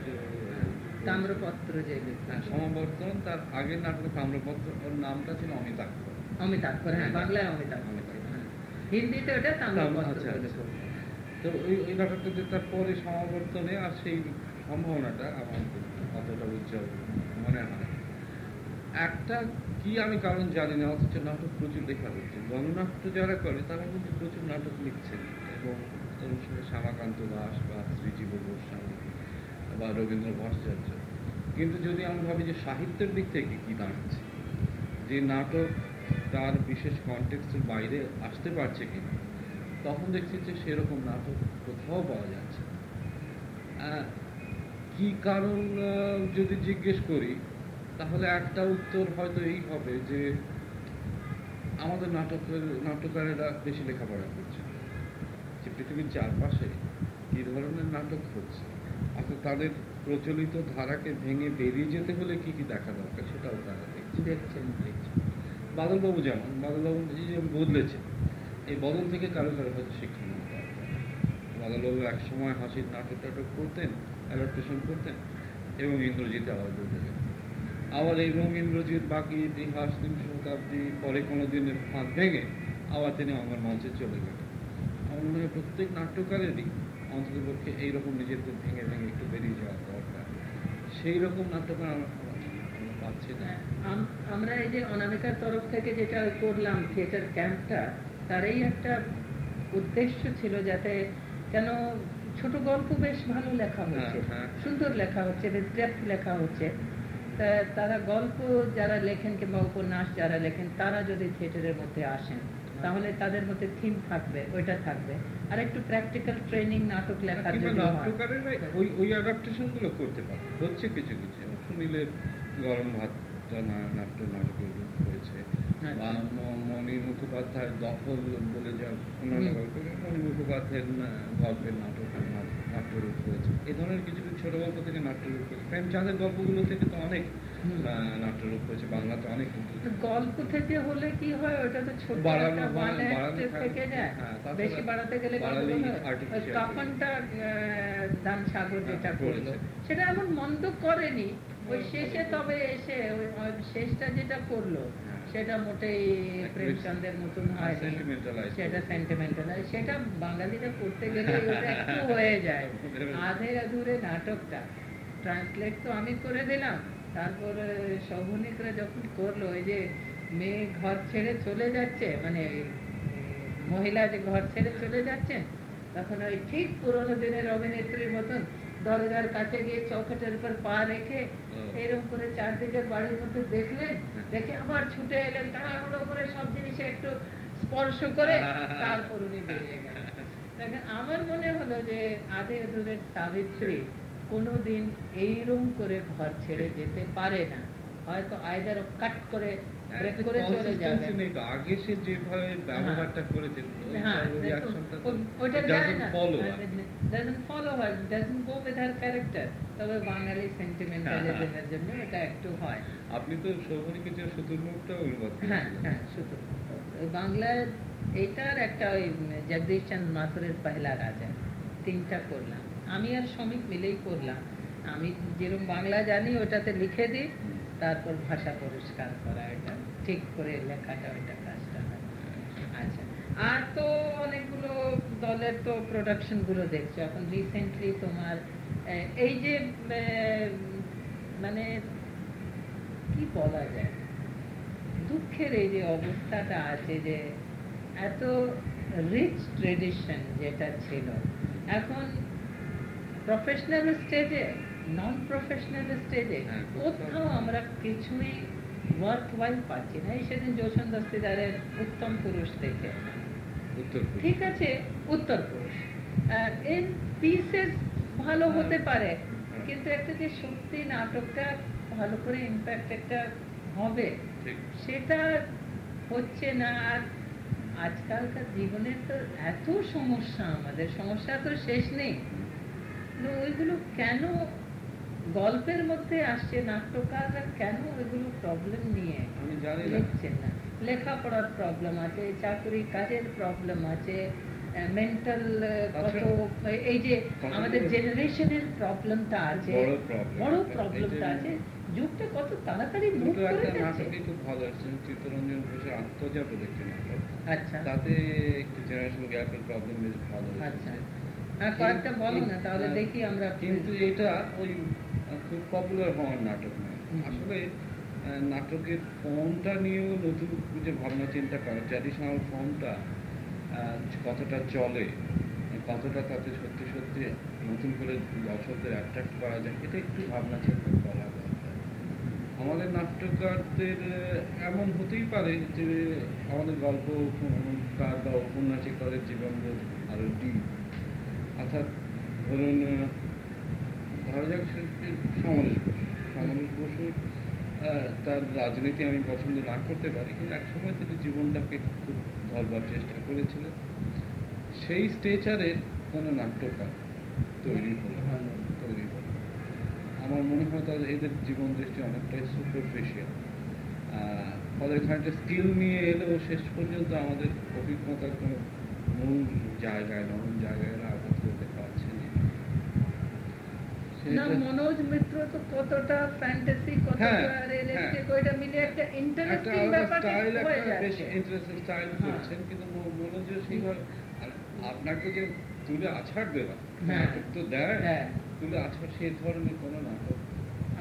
B: তাম্রপত্র যে
A: হ্যাঁ, সমাবর্তন তার আগের নাটক তাম্রপত্র ওর নামটা ছিল অমিতাক্ষ
B: অমিতাক্ষর হ্যাঁ
A: হ্যাঁ।
B: বাংলায় অমিতাক্ষর
A: অমিতাক্ষর।
B: হ্যাঁ। হিন্দিতে ওটা তাম্রপত্র
A: আচ্ছা, আচ্ছা। তো ওই ওই নাটকটা যে তার পরে সমাবর্তনে আর সেই সম্ভাবনাটা আমার অতটা উজ্জ্বল মনে হয় একটা কি আমি কারণ জানি না, অথচ নাটক প্রচুর লেখা হচ্ছে। গণনাট্য যারা করে, তারা কিন্তু প্রচুর নাটক লিখছেন। এবং এর সঙ্গে শ্যামাকান্ত দাস বা শ্রীজীব গোস্বামী বা রবীন্দ্র ভট্টাচার্য। কিন্তু যদি আমি ভাবি যে সাহিত্যের দিক থেকে কি দাঁড়াচ্ছে, যে নাটক তার বিশেষ কনটেক্সটের বাইরে আসতে পারছে কিনা, তখন দেখছি যে সেরকম নাটক কোথাও পাওয়া যাচ্ছে কি কারণ যদি জিজ্ঞেস করি তাহলে একটা উত্তর হয়তো এই হবে যে আমাদের নাটকের নাট্যকারেরা বেশি লেখাপড়া করছে। যে পৃথিবীর চারপাশে কি ধরনের নাটক হচ্ছে? অর্থাৎ তাদের প্রচলিত ধারাকে ভেঙে বেরিয়ে যেতে হলে কি কি দেখা দরকার সেটাও তারা দেখছে।
B: দেখছেন
A: দেখছে বাদলবাবু যেমন বাদলবাবু যে বদলেছে এই বদল থেকে কারও কারও হয়তো শিক্ষা নিতে বাদলবাবু এক সময় হাসির নাটক টাটক করতেন অ্যাডাপ্টেশন করতেন এবং ইন্দ্রজিৎ আবার বদলে গেলেন। আবার এই এবং ইন্দ্রজিৎ বাকি ইতিহাস তিন শতাব্দী পরে কোনো দিনের ফাঁদ ভেঙে আবার তিনি আমার মঞ্চে চলে গেলেন। আমার মনে হয় প্রত্যেক নাট্যকারেরই অন্ততপক্ষে এইরকম নিজেকে ভেঙে ভেঙে একটু বেরিয়ে যাওয়া দরকার। সেই রকম নাট্যকার আমরা আমরা পাচ্ছি না।
B: আমরা এই যে অনামিকার তরফ থেকে যেটা করলাম থিয়েটার ক্যাম্পটা তারই একটা উদ্দেশ্য ছিল যাতে কেন ছোট গল্প বেশ ভালো লেখা হচ্ছে
A: হ্যাঁ, হ্যাঁ।
B: সুন্দর লেখা হচ্ছে ডেপথ লেখা হচ্ছে। তারা গল্প যারা লেখেন কিংবা উপন্যাস যারা লেখেন তারা যদি থিয়েটারের মধ্যে আসেন তাহলে তাদের মধ্যে থিম থাকবে ওইটা থাকবে। আর একটু প্র্যাকটিক্যাল ট্রেনিং নাটক লেখার জন্য
A: ওই ওই অ্যাডাপ্টেশনগুলো করতে পারে। হচ্ছে কিছু কিছু। সুনীলের গরম ভাত নাট্য নাটক হয়েছে।
B: হ্যাঁ।
A: বা মণি মুখোপাধ্যায় দখল বলে যা অন্যান্য। গল্প মণি মুখোপাধ্যায়ের গল্পের নাটক নাট্যরূপ হয়েছে এই ধরনের কিছু কিছু ছোট গল্প থেকে নাট্যরূপ হয়েছে প্রেমচাঁদের গল্পগুলো থেকে তো অনেক নাট্যরূপ হয়েছে বাংলাতে অনেক কিন্তু
B: গল্প থেকে হলে কি হয় ওটা তো ছোট
A: হয়, থাকে।
B: যায়
A: হ্যাঁ, তাছাড়া
B: বেশি বাড়াতে গেলে হয়। কাফনটা দান সাগর
A: হ্যাঁ,
B: যেটা করল। সেটা এমন মন্দ করেনি ওই
A: হ্যাঁ,
B: শেষে তবে এসে ওই শেষটা যেটা করল
A: হ্যাঁ।
B: সেটা মোটেই প্রেমচন্দের মতন হয় সেটা। সেন্টিমেন্টাল সেটা বাঙালিরা করতে গেলে ওটা একটু হয়ে যায়। আধে আধুরে নাটকটা। ট্রান্সলেট তো আমি করে দিলাম। তারপরে সৌভনিকরা যখন করল ওই যে মেয়ে ঘর ছেড়ে চলে যাচ্ছে মানে মহিলা যে ঘর ছেড়ে চলে যাচ্ছেন তখন ওই ঠিক পুরোনো দিনের অভিনেত্রীর মতন দরজার কাছে গিয়ে চৌকাটের উপর পা রেখে এরকম করে চারদিকের বাড়ির মধ্যে দেখলেন দেখে আবার ছুটে এলেন তাড়াহুড়ো করে সব জিনিসে একটু স্পর্শ করে তারপর উনি বেরিয়ে গেলেন। দেখেন আমার মনে হলো যে আধে দূরের সাবিত্রী কোনোদিন এইরকম করে ঘর ছেড়ে যেতে পারে না। হয়তো আয়দার কাট করে করে চলে যাবে।
A: Consistency নেই তো। আগে সে যেভাবে ব্যবহারটা
B: হ্যাঁ তবে বাঙালি সেন্টিমেন্টালিজমের জন্য এটা একটু হয়।
A: আপনি তো অনুবাদ
B: হ্যাঁ হ্যাঁ এইটার একটা ওই জগদীশ চন্দ্র মাথুরের পহেলা রাজা তিনটা করলাম। আমি আর শ্রমিক মিলেই করলাম। আমি যেরকম বাংলা জানি ওটাতে লিখে দিই। তারপর ভাষা পরিষ্কার করা এটা, ঠিক করে লেখাটা, ওইটা কাজটা হয়। আচ্ছা। আর তো অনেকগুলো দলের তো প্রোডাকশনগুলো দেখছ। এখন রিসেন্টলি তোমার এই যে মানে কি বলা যায়? দুঃখের এই যে অবস্থাটা আছে যে এত রিচ ট্রেডিশন যেটা ছিল। এখন প্রফেশনাল স্টেজে নন প্রফেশনাল স্টেজে
A: হ্যাঁ,
B: কোথাও আমরা কিছুই ওয়ার্ক ওয়াইল পাচ্ছি না। এই সেদিন জোসন দস্তিদারের উত্তম পুরুষ দেখে। ঠিক আছে? উত্তর পুরুষ। এর পিসেস ভালো হতে পারে কিন্তু একটা যে সত্যি নাটকটা ভালো করে ইম্প্যাক্ট একটা হবে সেটা হচ্ছে না। আর আজকালকার জীবনে তো এত সমস্যা আমাদের। সমস্যা তো শেষ নেই। ওইগুলো কেন গল্পের মধ্যে আসছে নাট্যকাররা কেন ওইগুলো প্রবলেম নিয়ে?
A: জানি না।
B: লেখাপড়ার প্রবলেম আছে চাকরি কাজের প্রবলেম আছে মেন্টাল কত এই যে আমাদের জেনারেশনের প্রবলেমটা আছে
A: বড়
B: প্রবলেমটা আছে যুগটা কত তাড়াতাড়ি মুভ করে যাচ্ছে।
A: খুব ভালো আসছে চিত্তরঞ্জন ঘোষের আত্মজাপদ একটি
B: আচ্ছা।
A: তাতে একটু জেনারেশন গ্যাপের প্রবলেম বেশ ভালো
B: আচ্ছা। হ্যাঁ কয়েকটা বলো না তাহলে দেখি আমরা
A: কিন্তু এটা ওই খুব পপুলার হওয়ার নাটক নয়। আসলে নাটকের ফর্মটা নিয়েও নতুন যে ভাবনা চিন্তা করা ট্র্যাডিশনাল ফর্মটা কতটা চলে কতটা তাতে সত্যি সত্যি নতুন করে দর্শকদের অ্যাট্রাক্ট করা যায় এটা একটু ভাবনা চিন্তা করা দরকার। আমাদের নাট্যকারদের এমন হতেই পারে যে আমাদের গল্প কার বা উপন্যাসিকদের জীবনবোধ আরও ডিপ অর্থাৎ ধরুন ধরা যাক সমরেশ বসু সমরেশ বসু তার রাজনীতি আমি পছন্দ না করতে পারি, কিন্তু একসময় তিনি জীবনটাকে খুব ধরবার চেষ্টা করেছিলেন। সেই স্টেচারের কোনো নাট্যকার তৈরি হলো। তৈরি হলো আমার মনে হয় তাদের এদের জীবন দৃষ্টি অনেকটাই সুপারফিশিয়াল ফলে এখানে একটা স্কিল নিয়ে এলেও শেষ পর্যন্ত আমাদের অভিজ্ঞতার কোনো মূল জায়গায় নরম জায়গায় এরা আঘাত করতে পারছে না
B: না মনোজ মিত্র তো কতটা ফ্যান্টাসি কতটা
A: হ্যাঁ,
B: রিয়েলিস্টিক
A: হ্যাঁ।
B: ওইটা মিলে একটা
A: একটা
B: ইন্টারেস্টিং ব্যাপার
A: স্টাইল একটা বেশ ইন্টারেস্টিং স্টাইল
B: হ্যাঁ।
A: কিন্তু মনোজ সেইভাবে আপনাকে যে তুলে আছাড় দেওয়া। নাটক তো দেয় তুলে আছাড় সেই ধরনের কোনো নাটক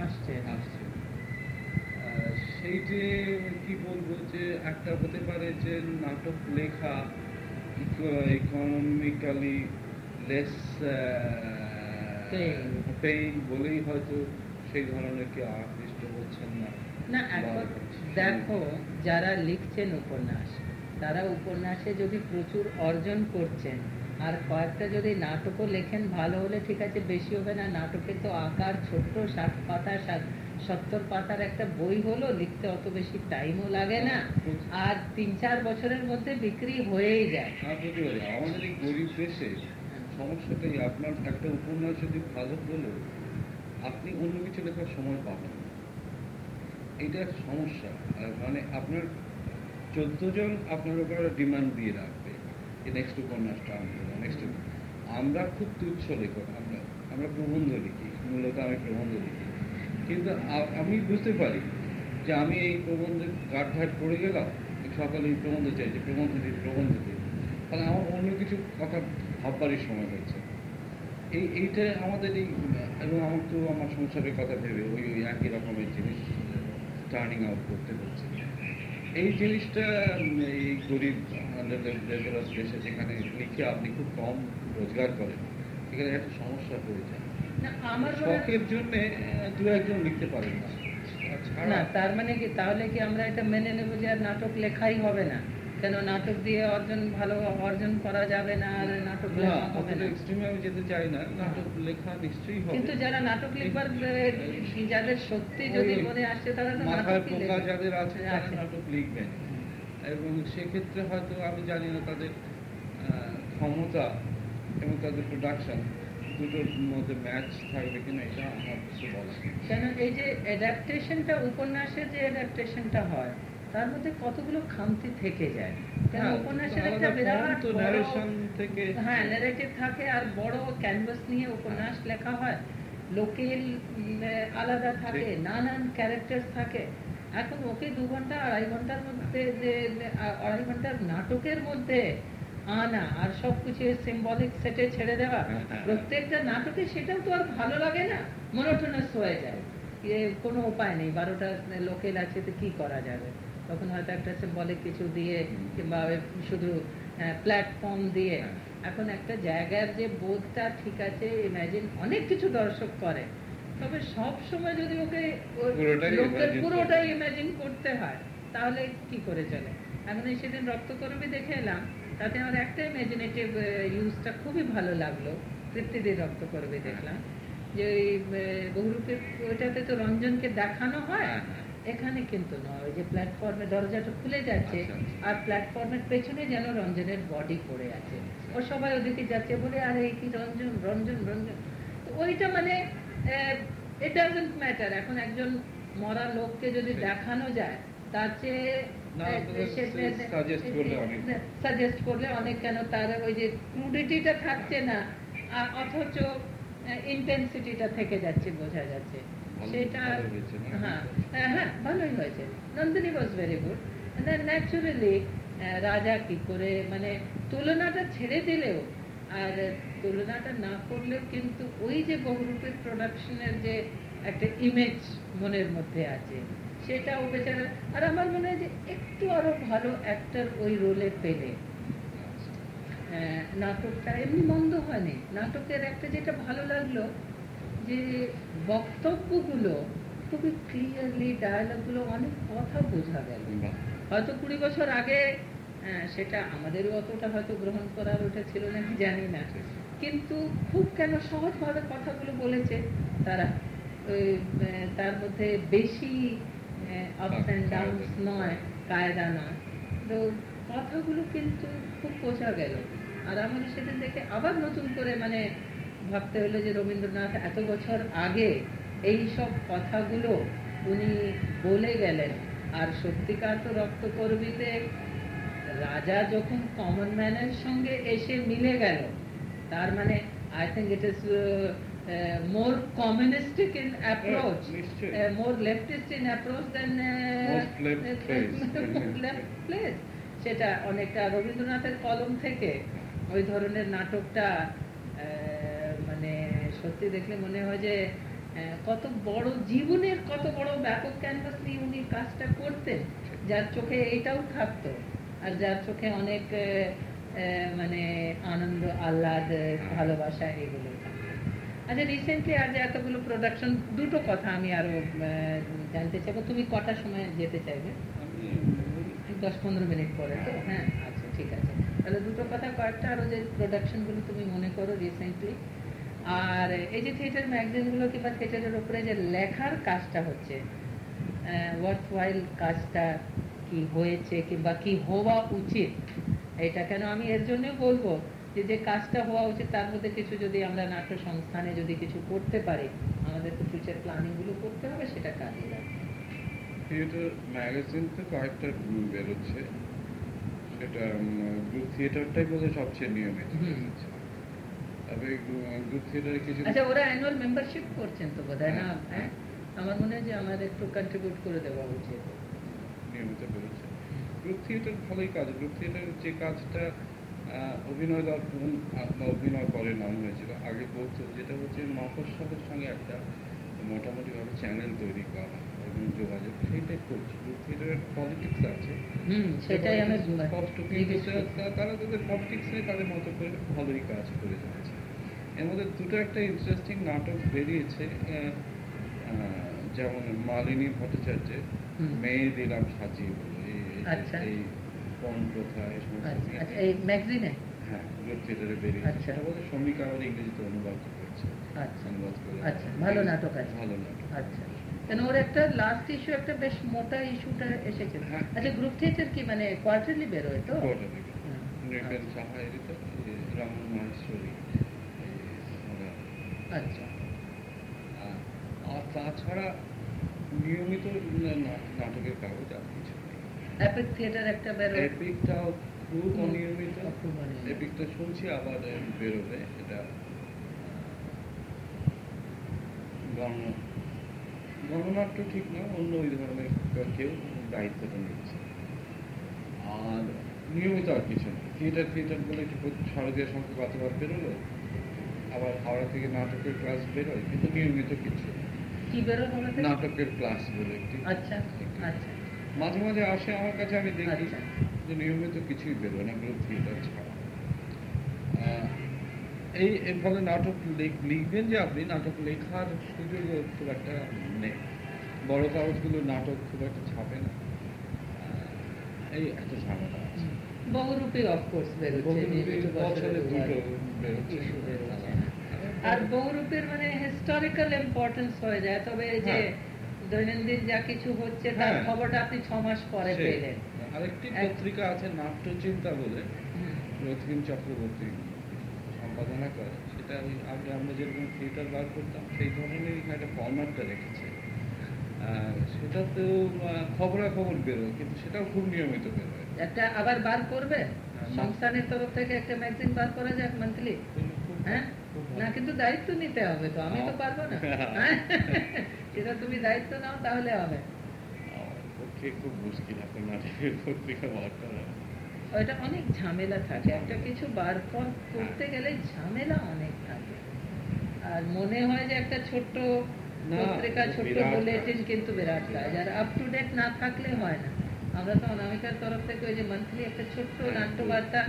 B: আসছে
A: আসছে আহ, সেই যে কি বলব যে একটা হতে পারে যে নাটক লেখা ইকোনমিক্যালি লেস পেইন বলেই হয়তো সেই ধরনের আকৃষ্ট হচ্ছেন না
B: না এখন দেখো যারা লিখছেন উপন্যাস তারা উপন্যাসে যদি প্রচুর অর্জন করছেন আর কয়েকটা যদি নাটকও লেখেন ভালো হলে ঠিক আছে বেশি হবে না। নাটকে তো আকার ছোট্ট ষাট পাতা ষাট সত্তর পাতার একটা বই হলো লিখতে অত বেশি টাইমও লাগে না। আর তিন চার বছরের মধ্যে বিক্রি হয়েই যায়।
A: হ্যাঁ আমাদের গরিব দেশে সমস্যাটাই আপনার একটা উপন্যাস যদি ভালো হলো, আপনি অন্য কিছু লেখার সময় পাবেন এটা সমস্যা। মানে আপনার চোদ্দ জন আপনার উপরে ডিমান্ড দিয়ে রাখবে যে নেক্সট উপন্যাসটা আনতে আমরা খুব তুচ্ছ লেখক, আমরা আমরা প্রবন্ধ লিখি, মূলত আমি প্রবন্ধ লিখি। কিন্তু আমি বুঝতে পারি যে আমি এই প্রবন্ধের ঘাট ঘাট পড়ে গেলাম, সকালে এই প্রবন্ধ চাইছি, প্রবন্ধ দিই প্রবন্ধ দিই তাহলে আমার অন্য কিছু কথা ভাববারই সময় হয়েছে। এই এইটা আমাদের এই এবং আমার তো আমার সংসারের কথা ভেবে ওই ওই একই রকমের জিনিস টার্নিং আউট করতে হচ্ছে। এই জিনিসটা এই গরিব ডেভেলপ দেশে যেখানে লিখে আপনি খুব কম রোজগার করেন সেখানে একটা সমস্যা হয়ে যায়।
B: না আমার
A: শখের জন্য দু একজন লিখতে পারেন না।
B: না তার মানে কি তাহলে কি আমরা এটা মেনে নেব যে আর নাটক লেখাই হবে না? কেন নাটক দিয়ে অর্জন ভালো অর্জন করা যাবে না আর নাটক
A: না
B: লেখা হবে
A: অতটা
B: না?
A: এক্সট্রিমে আমি যেতে চাই না। নাটক লেখা নিশ্চয়ই হবে।
B: কিন্তু যারা নাটক লিখবার যাদের সত্যি যদি মনে আসছে তারা তো
A: মাথায় পোকা যাদের আছে তারা নাটক লিখবেন এবং সেক্ষেত্রে হয়তো আমি জানি না তাদের ক্ষমতা এবং তাদের প্রোডাকশন দুটোর মধ্যে ম্যাচ থাকবে কিনা এটা আমার কিছু নেই।
B: কেন এই যে অ্যাডাপ্টেশনটা উপন্যাসের যে অ্যাডাপ্টেশনটা হয় তার মধ্যে কতগুলো খামতি থেকে যায়। কেন
A: হ্যাঁ,
B: উপন্যাসের একটা বিরাট
A: থেকে
B: হ্যাঁ ন্যারেটিভ থাকে আর বড় ক্যানভাস নিয়ে উপন্যাস লেখা হয়। লোকেল আলাদা থাকে নানান ক্যারেক্টার থাকে। এখন ওকে দু ঘণ্টা আড়াই ঘণ্টার মধ্যে যে আড়াই ঘণ্টার নাটকের মধ্যে আনা আর সব কিছু সিম্বলিক সেটে ছেড়ে দেওয়া
A: হ্যাঁ, হ্যাঁ।
B: প্রত্যেকটা নাটকে সেটাও তো আর ভালো লাগে না মনোটনাস হয়ে যায়। কোনো উপায় নেই বারোটা লোকেল আছে তো কি করা যাবে? তখন হয়তো একটা সিম্বলিক কিছু দিয়ে কিংবা শুধু প্ল্যাটফর্ম দিয়ে।
A: হ্যাঁ।
B: এখন একটা জায়গার যে বোধটা ঠিক আছে ইমাজিন অনেক কিছু দর্শক করে। তবে সব সময় যদি ওকে লোকের পুরোটাই ইমাজিন করতে হয় তাহলে কি করে চলে? এখন সেদিন রক্তকরবী দেখে এলাম তাতে আমার একটা ইমাজিনেটিভ ইউজটা খুবই ভালো লাগল। তৃপ্তিদের রক্তকরবী দেখলাম। যে ওই বহুরূপের ওইটাতে তো রঞ্জনকে দেখানো হয়।
A: হ্যাঁ, হ্যাঁ।
B: এখানে কিন্তু নয় ওই যে প্ল্যাটফর্মে দরজাটা খুলে যাচ্ছে
A: আচ্ছা, আচ্ছা।
B: আর প্ল্যাটফর্মের পেছনে যেন রঞ্জনের বডি পড়ে আছে। ও সবাই ওদিকে যাচ্ছে বলে আরে এই কি রঞ্জন রঞ্জন রঞ্জন? ওইটা মানে ইট ডাজন্ট ম্যাটার এখন একজন মরা লোককে যদি দেখানো যায় তার চেয়ে সাজেস্ট করলে অনেক। কেন? তার ওই যে ক্রুডিটিটা থাকছে না আর অথচ ইন্টেন্সিটিটা থেকে যাচ্ছে বোঝা যাচ্ছে। সেটা? হ্যাঁ হ্যাঁ, হ্যাঁ ভালোই হয়েছে। Nandini was very good naturally রাজা কি করে মানে তুলনাটা ছেড়ে দিলেও আর তুলনাটা না করলেও কিন্তু ওই যে বহুরূপের প্রোডাকশনের যে একটা ইমেজ মনের মধ্যে আছে সেটা ও বেচারা আর আমার মনে হয় যে একটু আরও ভালো অ্যাক্টর ওই রোলে পেলে। নাটকটা এমনি মন্দ হয়নি। নাটকের একটা যেটা ভালো লাগল যে বক্তব্যগুলো খুবই ক্লিয়ারলি ডায়ালগুলো অনেক কথা বোঝা গেল। হয়তো কুড়ি বছর আগে সেটা আমাদেরও অতটা হয়তো গ্রহণ করার ওটা ছিল না কি জানি না। কিন্তু খুব কেন সহজভাবে কথাগুলো বলেছে তারা। তার মধ্যে বেশি আপস অ্যান্ড ডাউনস নয়। কায়দা নয়। তো কথাগুলো কিন্তু খুব বোঝা গেল। আর আমাদের সেদিন দেখে আবার নতুন করে মানে ভাবতে হলো যে রবীন্দ্রনাথ এত বছর আগে এই সব কথাগুলো উনি বলে গেলেন। আর সত্যিকার তো রক্তকর্মীতে রাজা যখন কমন ম্যানের সঙ্গে এসে মিলে গেল তার মানে I think it is more communistic in approach more leftist in approach than. Left place সেটা অনেকটা রবীন্দ্রনাথের কলম থেকে ওই ধরনের নাটকটা সত্যি দেখলে মনে হয় যে কত বড় জীবনের কত বড় ব্যাপক ক্যানভাস নিয়ে উনি কাজটা করতেন যার চোখে এইটাও থাকতো। আর যার চোখে অনেক মানে আনন্দ আহ্লাদ ভালোবাসা এগুলো আচ্ছা রিসেন্টলি আজ এতগুলো প্রোডাকশন দুটো কথা আমি আরও জানতে চাইব। তুমি কটার সময় যেতে চাইবে? দশ পনেরো মিনিট পরে তো? হ্যাঁ আচ্ছা ঠিক আছে। তাহলে দুটো কথা কয়েকটা আরও যে প্রোডাকশনগুলো তুমি মনে করো রিসেন্টলি আর এই যে থিয়েটার ম্যাগাজিনগুলো কিংবা থিয়েটারের উপরে যে লেখার কাজটা হচ্ছে ওয়ার্থ ওয়াইল কাজটা কি হয়েছে কিংবা কি হওয়া উচিত এটা কেন আমি এর জন্য বলব যে যে কাজটা হওয়া উচিত তার মধ্যে কিছু যদি আমরা নাট্য সংস্থানে যদি কিছু করতে পারি আমাদের তো ফিউচার প্ল্যানিংগুলো করতে হবে সেটা কাজে লাগবে।
A: থিয়েটার ম্যাগাজিন তো কয়েকটা গ্রুপ বেরোচ্ছে সেটা গ্রুপ থিয়েটারটাই বোধহয় সবচেয়ে নিয়মিত
B: হুম।
A: বেরোচ্ছে। তবে গ্রুপ থিয়েটারে কিছু
B: আচ্ছা ওরা অ্যানুয়াল মেম্বারশিপ করছেন তো বোধহয় না?
A: হ্যাঁ,
B: হ্যাঁ? আমার মনে হয় যে আমার একটু কন্ট্রিবিউট করে দেওয়া উচিত।
A: নিয়মিত বেরোচ্ছে গ্রুপ থিয়েটার ভালোই কাজ। গ্রুপ থিয়েটার যে কাজটা অভিনয় দর্পণ আপনার অভিনয় পরে নাম হয়েছিল। আগে করতো যেটা হচ্ছে মফস্বলের সঙ্গে একটা মোটামুটিভাবে চ্যানেল তৈরি করা এবং যোগাযোগ সেইটাই করছে। গ্রুপ থিয়েটারের পলিটিক্স আছে।
B: সেটাই আমি
A: স্পষ্ট কিন্তু তারা তাদের পলিটিক্স তাদের মতো করে ভালোই কাজ করে এর মধ্যে দুটো একটা ইন্টারেস্টিং নাটক বেরিয়েছে যেমন মালিনী ভট্টাচার্যের। মেয়ে দিলাম সাজিয়ে বলে এই- এই-
B: আচ্ছা।
A: পণ প্রথা এই সমস্ত
B: আচ্ছা আচ্ছা
A: হ্যাঁ গ্লোব থিয়েটারে বেরিয়েছে
B: আচ্ছা।
A: সেটা বলে শ্রমিক আমার ইংরেজিতে অনুবাদ করেছে
B: আচ্ছা
A: অনুবাদ করে
B: আচ্ছা, ভালো নাটক আছে।
A: ভালো নাটক
B: আচ্ছা কেন ওর একটা লাস্ট ইস্যু একটা বেশ মোটা ইস্যুটা এসেছে
A: হ্যাঁ।
B: আচ্ছা গ্রুপ থিয়েটার কি মানে কোয়ার্টারলি বেরোয় তো
A: এদিকে রমন মাহেশ্বরী।
B: আচ্ছা।
A: আর- তাছাড়া নিয়মিত নাটকের কাগজ আর কিছু নেই।
B: অ্যাপেক থিয়েটার একটা বেরোয়।
A: এপিকটাও খুব অনিয়মিত।
B: অনিয়মিত।
A: এপিকটা শুনছি আবার বেরোবে এটা গণ গণনাট্য ঠিক না অন্য ওই ধরনের কেউ দায়িত্বটা নিচ্ছে। আর নিয়মিত আর কিছু নেই। থিয়েটার থিয়েটার বলে শারদীয় সংখ্যা কতবার বেরোলো আবার হাওড়া থেকে নাটকের ক্লাস বেরোয় কিন্তু নিয়মিত কিছু? নাটকের ক্লাস বলে একটি।
B: আচ্ছা আচ্ছা।
A: মাঝে মাঝে আসে আমার কাছে আমি দেখি
B: আচ্ছা।
A: যে নিয়মিত কিছুই বেরোয় না গ্রুপ থিয়েটার ছাড়া। এই এর ফলে নাটক লিখবেন যে আপনি নাটক লেখার সুযোগ খুব একটা নেই। বড় কাগজগুলো নাটক খুব একটা ছাপে না। এই একটা ঝামেলা আছে।
B: বহুরূপী অফকোর্স বেরোচ্ছে
A: বছরে দুটো বেরোচ্ছে।
B: আর বহুরূপের মানে হিস্টোরিক্যাল ইম্পর্টেন্স হয়ে যায়। তবে যে
A: হ্যাঁ।
B: দৈনন্দিন যা কিছু হচ্ছে তার
A: হ্যাঁ।
B: খবরটা আপনি ছ মাস পরে পেলেন।
A: আরেকটি পত্রিকা আছে নাট্যচিন্তা বলে। রথিন চক্রবর্তী সম্পাদনা করে। সেটা ওই আগে আমরা যেরকম থিয়েটার বার করতাম সেই ধরনের একটা ফর্ম্যাটটা রেখেছে। সেটাতেও খবরাখবর বেরোয় কিন্তু সেটাও খুব নিয়মিত বেরোয়।
B: একটা আবার বার করবে?
A: হ্যাঁ,
B: সংস্থানের তরফ থেকে একটা ম্যাগাজিন বার করা যাক মান্থলি হ্যাঁ। না কিন্তু দায়িত্ব নিতে হবে তো আমি তো
A: হ্যাঁ।
B: পারব না। হ্যাঁ? এটা তুমি দায়িত্ব নাও তাহলে হবে।
A: খুব মুশকিল এখন পত্রিকা বার করা।
B: ওইটা অনেক ঝামেলা থাকে। একটা কিছু বার করতে গেলে ঝামেলা অনেক থাকে। আর মনে হয় যে একটা ছোট্ট পত্রিকা ছোট্ট বুলেটিন কিন্তু বিরাট কাজ। আর আপ টু ডেট না থাকলে হয় না। আমরা তো অনামিকার তরফ থেকে ওই যে মান্থলি একটা ছোট্ট
A: হ্যাঁ,
B: নাট্যবার্তা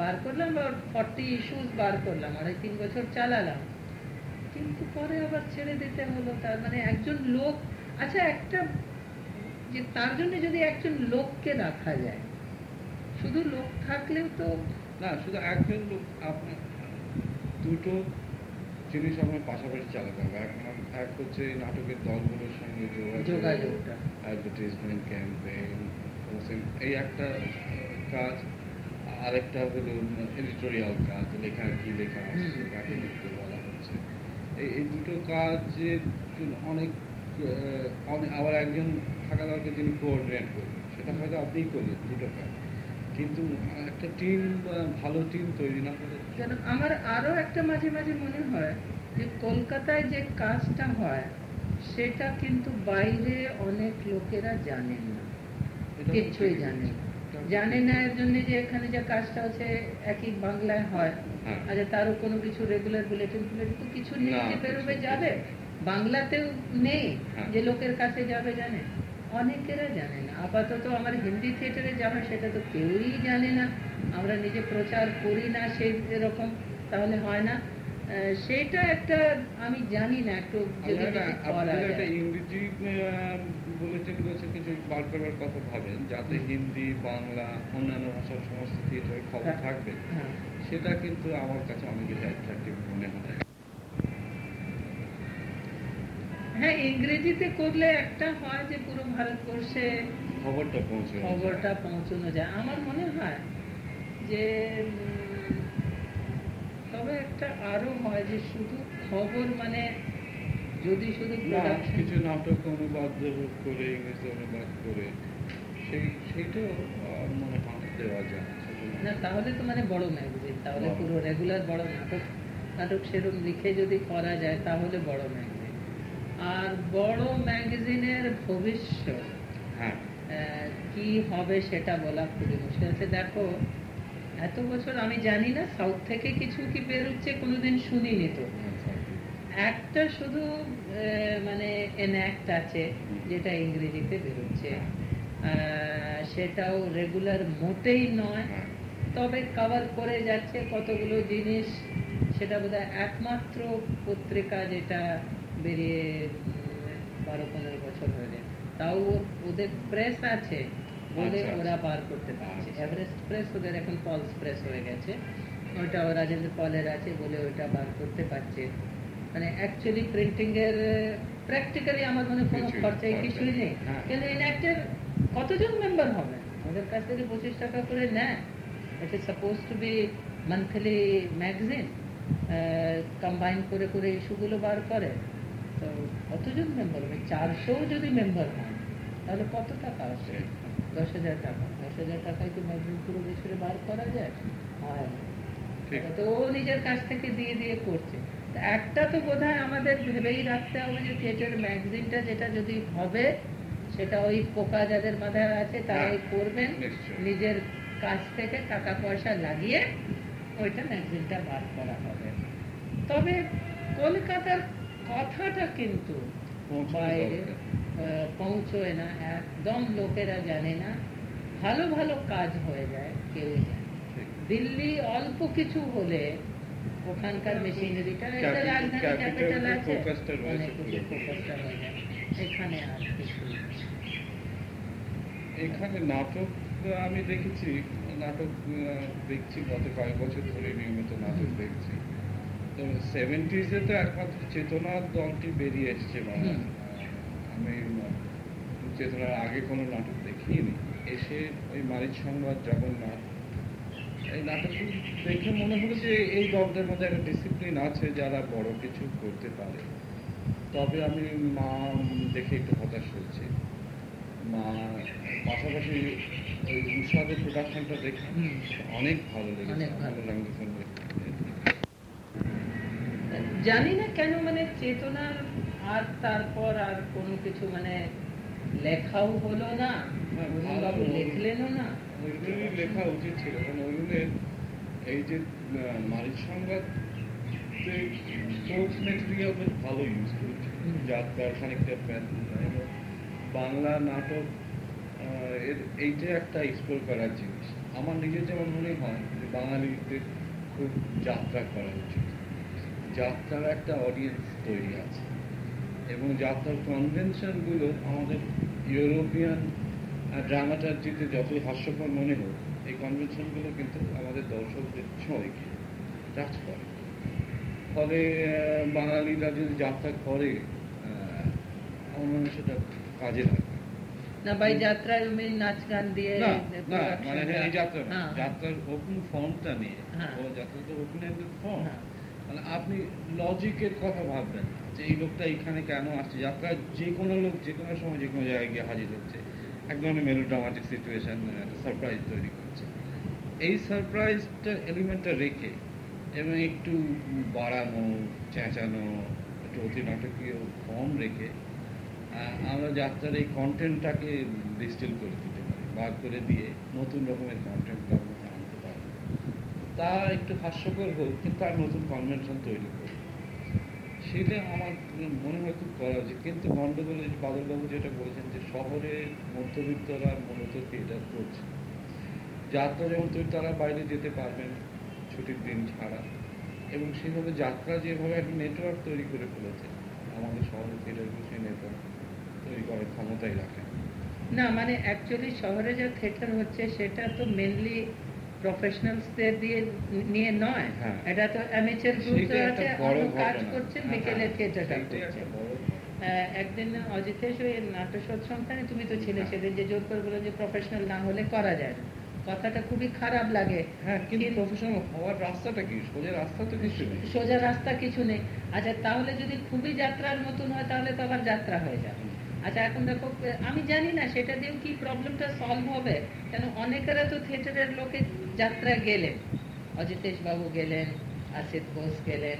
B: বার করলাম বা ফর্টি ইস্যুস বার করলাম আড়াই তিন বছর চালালাম। কিন্তু পরে আবার ছেড়ে দিতে হলো তার মানে একজন লোক আচ্ছা একটা যে তার জন্য যদি একজন লোককে রাখা যায় শুধু লোক থাকলেও তো
A: না শুধু একজন লোক আপনার দুটো জিনিস আপনার পাশাপাশি চালাতে হবে। এক এক হচ্ছে নাটকের দলগুলোর সঙ্গে যোগাযোগ
B: যোগাযোগটা।
A: অ্যাডভার্টাইজমেন্ট ক্যাম্পেইন এই একটা কাজ আরেকটা হলো এডিটোরিয়াল কাজ লেখা কি লেখা আসছে কাকে লিখতে বলা হচ্ছে। এই দুটো কাজের অনেক আবার একজন থাকা দরকার যিনি কোঅর্ডিনেট করবেন। সেটা হয়তো আপনিই করলেন দুটো কাজ। কিন্তু একটা টিম ভালো টিম তৈরি না হলে
B: কেন? আমার আরও একটা মাঝে মাঝে মনে হয় যে কলকাতায় যে কাজটা হয় সেটা কিন্তু বাইরে অনেক লোকেরা জানেন না
A: এটা
B: কিচ্ছুই জানে না। জানে না এর জন্য যে এখানে যে কাজটা হচ্ছে একই বাংলায় হয়। আচ্ছা তারও কোনো কিছু রেগুলার বুলেটিন ফুলেটিন তো কিছু নেই যে বেরোবে যাবে। বাংলাতেও নেই
A: হ্যাঁ।
B: যে লোকের কাছে যাবে জানে অনেকেরা জানে না। আপাতত আমার হিন্দি থিয়েটারে যাবে সেটা তো কেউই জানে না। আমরা নিজে প্রচার করি না সেই এরকম তাহলে হয় না। সেইটা একটা আমি জানি না একটু
A: ইংরেজি বুলেটিন রয়েছে কিছু বার করার কথা ভাবেন যাতে হিন্দি বাংলা অন্যান্য ভাষার সমস্ত থিয়েটারের খবর
B: হ্যাঁ।
A: থাকবে।
B: হ্যাঁ।
A: সেটা কিন্তু আমার কাছে অনেক অ্যাট্রাকটিভ মনে হয়।
B: হ্যাঁ ইংরেজিতে করলে একটা হয় যে পুরো ভারতবর্ষে
A: খবরটা পৌঁছে
B: খবরটা পৌঁছানো যায়। আমার মনে হয় যে তবে একটা আরও হয় যে শুধু খবর মানে যদি শুধু
A: কিছু নাটক অনুবাদ করে ইংরেজি অনুবাদ করে সেই সেইটাও আহ, মনে হয় দেওয়া যায়
B: না তাহলে তো মানে বড় ম্যাগাজিন তাহলে পুরো রেগুলার বড় নাটক নাটক সেরকম লিখে যদি করা যায় তাহলে বড় ম্যাগাজিন আর বড় ম্যাগাজিনের ভবিষ্যৎ
A: হ্যাঁ।
B: কি হবে সেটা বলা খুবই মুশকিল। আছে দেখো এত বছর আমি জানি না সাউথ থেকে কিছু কি বেরোচ্ছে কোনোদিন শুনিনি তো।
A: আচ্ছা।
B: একটা শুধু আহ, মানে এনঅ্যাক্ট আছে যেটা ইংরেজিতে বেরোচ্ছে। আহ, সেটাও রেগুলার মোটেই নয়।
A: হ্যাঁ।
B: তবে কভার করে যাচ্ছে কতগুলো জিনিস সেটা বোধহয় একমাত্র পত্রিকা যেটা বেরিয়ে বারো পনেরো বছর হয়ে যায়। তাও ওদের প্রেস আছে। বলে
A: আচ্ছা,
B: ওরা। বার করতে পারছে। এভারেস্ট প্রেস ওদের এখন পলস প্রেস হয়ে গেছে। ওটা রাজেন্দ্র পলের আছে বলে ওইটা বার করতে পারছে। মানে অ্যাকচুয়ালি প্রিন্টিং এর প্র্যাকটিক্যালি আমার মনে কোনো খরচাই
A: খরচা
B: কিছুই নেই।
A: হ্যাঁ।
B: কিন্তু ইনঅ্যাক্টের কতজন মেম্বার হবে? ওদের কাছ থেকে পঁচিশ টাকা করে নেয়। It is suppose to be monthly magazine combine করে করে ইস্যুগুলো বার করে। তো কতজন মেম্বার হবে? চারশো যদি মেম্বার হয় তাহলে কত টাকা আসে দশ হাজার টাকা। দশ হাজার টাকায় কি ম্যাগাজিন পুরো দেশের বার করা যায়? হয়। তো ও নিজের কাছ থেকে দিয়ে দিয়ে করছে। একটা তো বোধহয় আমাদের ভেবেই রাখতে হবে যে থিয়েটার ম্যাগাজিনটা যেটা যদি হবে সেটা ওই পোকা যাদের মাথায় আছে তারাই
A: হ্যাঁ,
B: করবেন। নিজের কাছ থেকে টাকা পয়সা লাগিয়ে ওইটা ম্যাগাজিনটা বার করা হবে। তবে কলকাতার কথাটা কিন্তু বাইরে পৌঁছয় না একদম লোকেরা জানে না ভালো ভালো কাজ হয়ে যায় কেউ জানে দিল্লি অল্প কিছু হলে ওখানকার মেশিনারিটা একটা রাজধানী ক্যাপিটাল আছে অনেক কিছু ফোকাসটা হয়ে যায়। এখানে আর কিছু
A: এখানে নাটক আমি দেখেছি নাটক দেখছি গত কয়েক বছর ধরে নিয়মিত নাটক দেখছি। তো সেভেন্টিজে তো একমাত্র চেতনার দলটি বেরিয়ে এসছে বাংলা
B: হুম।
A: আমি চেতনার আগে কোনো নাটক দেখিনি। এসে ওই মারিচ সংবাদ জগন্নাথ এই নাটকগুলো দেখে মনে হলো যে এই দলদের মধ্যে একটা ডিসিপ্লিন আছে যারা বড় কিছু করতে পারে। তবে আমি মা দেখে একটু হতাশ হয়েছি। মা পাশাপাশি ওই উষাদের প্রোডাকশনটা দেখে অনেক ভালো লেগেছে
B: ভালো। জানি না কেন মানে চেতনার আর তারপর আর কোনো কিছু মানে লেখাও হলো না লিখলেনও না।
A: লেখা উচিত ছিল কারণ ওইগুলোর এই যে বেশ ভালো ইউজ করেছে। যাত্রার খানিকটা প্যান বাংলা নাটক এর এইটা একটা এক্সপ্লোর করার জিনিস। আমার নিজের যেমন মনে হয় যে বাঙালিদের খুব যাত্রা করা উচিত। যাত্রার একটা অডিয়েন্স তৈরি আছে। এবং যাত্রার কনভেনশনগুলো আমাদের ইউরোপিয়ান ড্রামাটার্জিতে যতই হাস্যকর মনে হোক এই কনভেনশনগুলো কিন্তু আমাদের দর্শকদের ছোঁয় গিয়ে টাচ করে। ফলে বাঙালিরা যদি যাত্রা করে আমার মনে সেটা কাজে লাগে
B: না ভাই যাত্রায় তুমি নাচ গান দিয়ে
A: না না মানে এই যাত্রা না
B: হ্যাঁ,
A: যাত্রার ওপেন ফর্মটা নিয়ে।
B: হ্যাঁ।
A: ও যাত্রা তো ওপেন এন্ডেড ফর্ম
B: হ্যাঁ।
A: মানে আপনি লজিকের কথা ভাববেন না। যে এই লোকটা এখানে কেন আসছে? যাত্রা যে কোনো লোক, যে কোনো সময় যে কোনো জায়গায় গিয়ে হাজির হচ্ছে। এক ধরনের মেলোড্রামাটিক সিচুয়েশন একটা সারপ্রাইজ তৈরি করছে। এই সারপ্রাইজটা এলিমেন্টটা রেখে এবং একটু বাড়ানো, চেঁচানো, একটু অতি নাটকীয় ফর্ম রেখে আমরা যাত্রার এই কন্টেন্টটাকে ডিস্টিল করে দিতে পারি বার করে দিয়ে নতুন রকমের কন্টেন্ট তার মধ্যে আনতে পারি। তা একটু হাস্যকর হোক, কিন্তু আর নতুন কনভেনশন তৈরি সেটা আমার মনে হয় খুব করা উচিত কিন্তু যে বাদলবাবু যেটা বলেছেন যে শহরে মধ্যবিত্তরা মূলত থিয়েটার করছে যাত্রা যেমন তৈরি বাইরে যেতে পারবেন ছুটির দিন ছাড়া এবং সেভাবে যাত্রা যেভাবে একটা নেটওয়ার্ক তৈরি করে ফেলেছে, আমাদের শহরের থিয়েটারগুলো সেই নেটওয়ার্ক তৈরি করার ক্ষমতাই রাখে। না
B: মানে অ্যাকচুয়ালি শহরে যে থিয়েটার হচ্ছে সেটা তো মেনলি প্রফেশনালসদের দিয়ে নিয়ে নয়।
A: হ্যাঁ।
B: এটা তো অ্যামেচার আছে কাজ করছেন বিকেলে থিয়েটারটা করছেন একদিন অজিতেশ ওই নাট্যসৎ সংস্থানে তুমি তো ছিলে
A: হ্যাঁ।
B: সেদিন যে জোর করে বলো যে প্রফেশনাল না হলে করা যায় না। কথাটা খুবই খারাপ লাগে।
A: হ্যাঁ কিন্তু
B: কিন্তু-
A: প্রফেশনাল হওয়ার রাস্তাটা কি? সোজা রাস্তা তো কিছু নেই।
B: সোজা রাস্তা কিছু নেই। আচ্ছা তাহলে যদি খুবই যাত্রার মতন হয় তাহলে তো আবার যাত্রা হয়ে যাবে। আচ্ছা এখন দেখো আমি জানি না সেটা দিয়েও কি প্রবলেমটা সলভ হবে। কেন অনেকেরা তো থিয়েটারের লোকে যাত্রা গেলেন অজিতেশ বাবু গেলেন আসিত ঘোষ গেলেন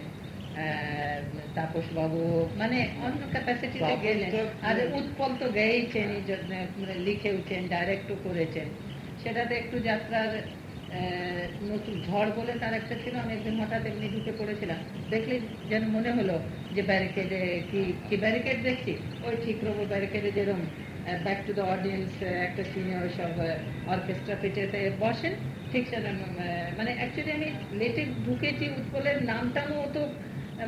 B: তাপস বাবু মানে অন্য ক্যাপাসিটিতে গেলেন। আর উৎপল তো গেয়েছেন মানে লিখেওছেন ডাইরেক্টও করেছেন। সেটাতে একটু যাত্রার নতুন ঝড় বলে তার একটা ছিল আমি একদিন হঠাৎ এমনি ঢুকে পড়েছিলাম। দেখলে যেন মনে হলো যে ব্যারিকেডে কি কি ব্যারিকেড দেখছি? ওই ঠিক রবো ব্যারিকেডে যেরকম ব্যাক টু দ্য অডিয়েন্স একটা সিনিয়র সব অর্কেস্ট্রা পিটেতে বসেন। ঠিক মানে অ্যাকচুয়ালি আমি লেটে ঢুকেছি, উৎপলের নামটাও অত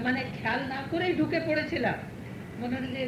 B: মানে খেয়াল না করেই ঢুকে পড়েছিলাম। মনে হলো যে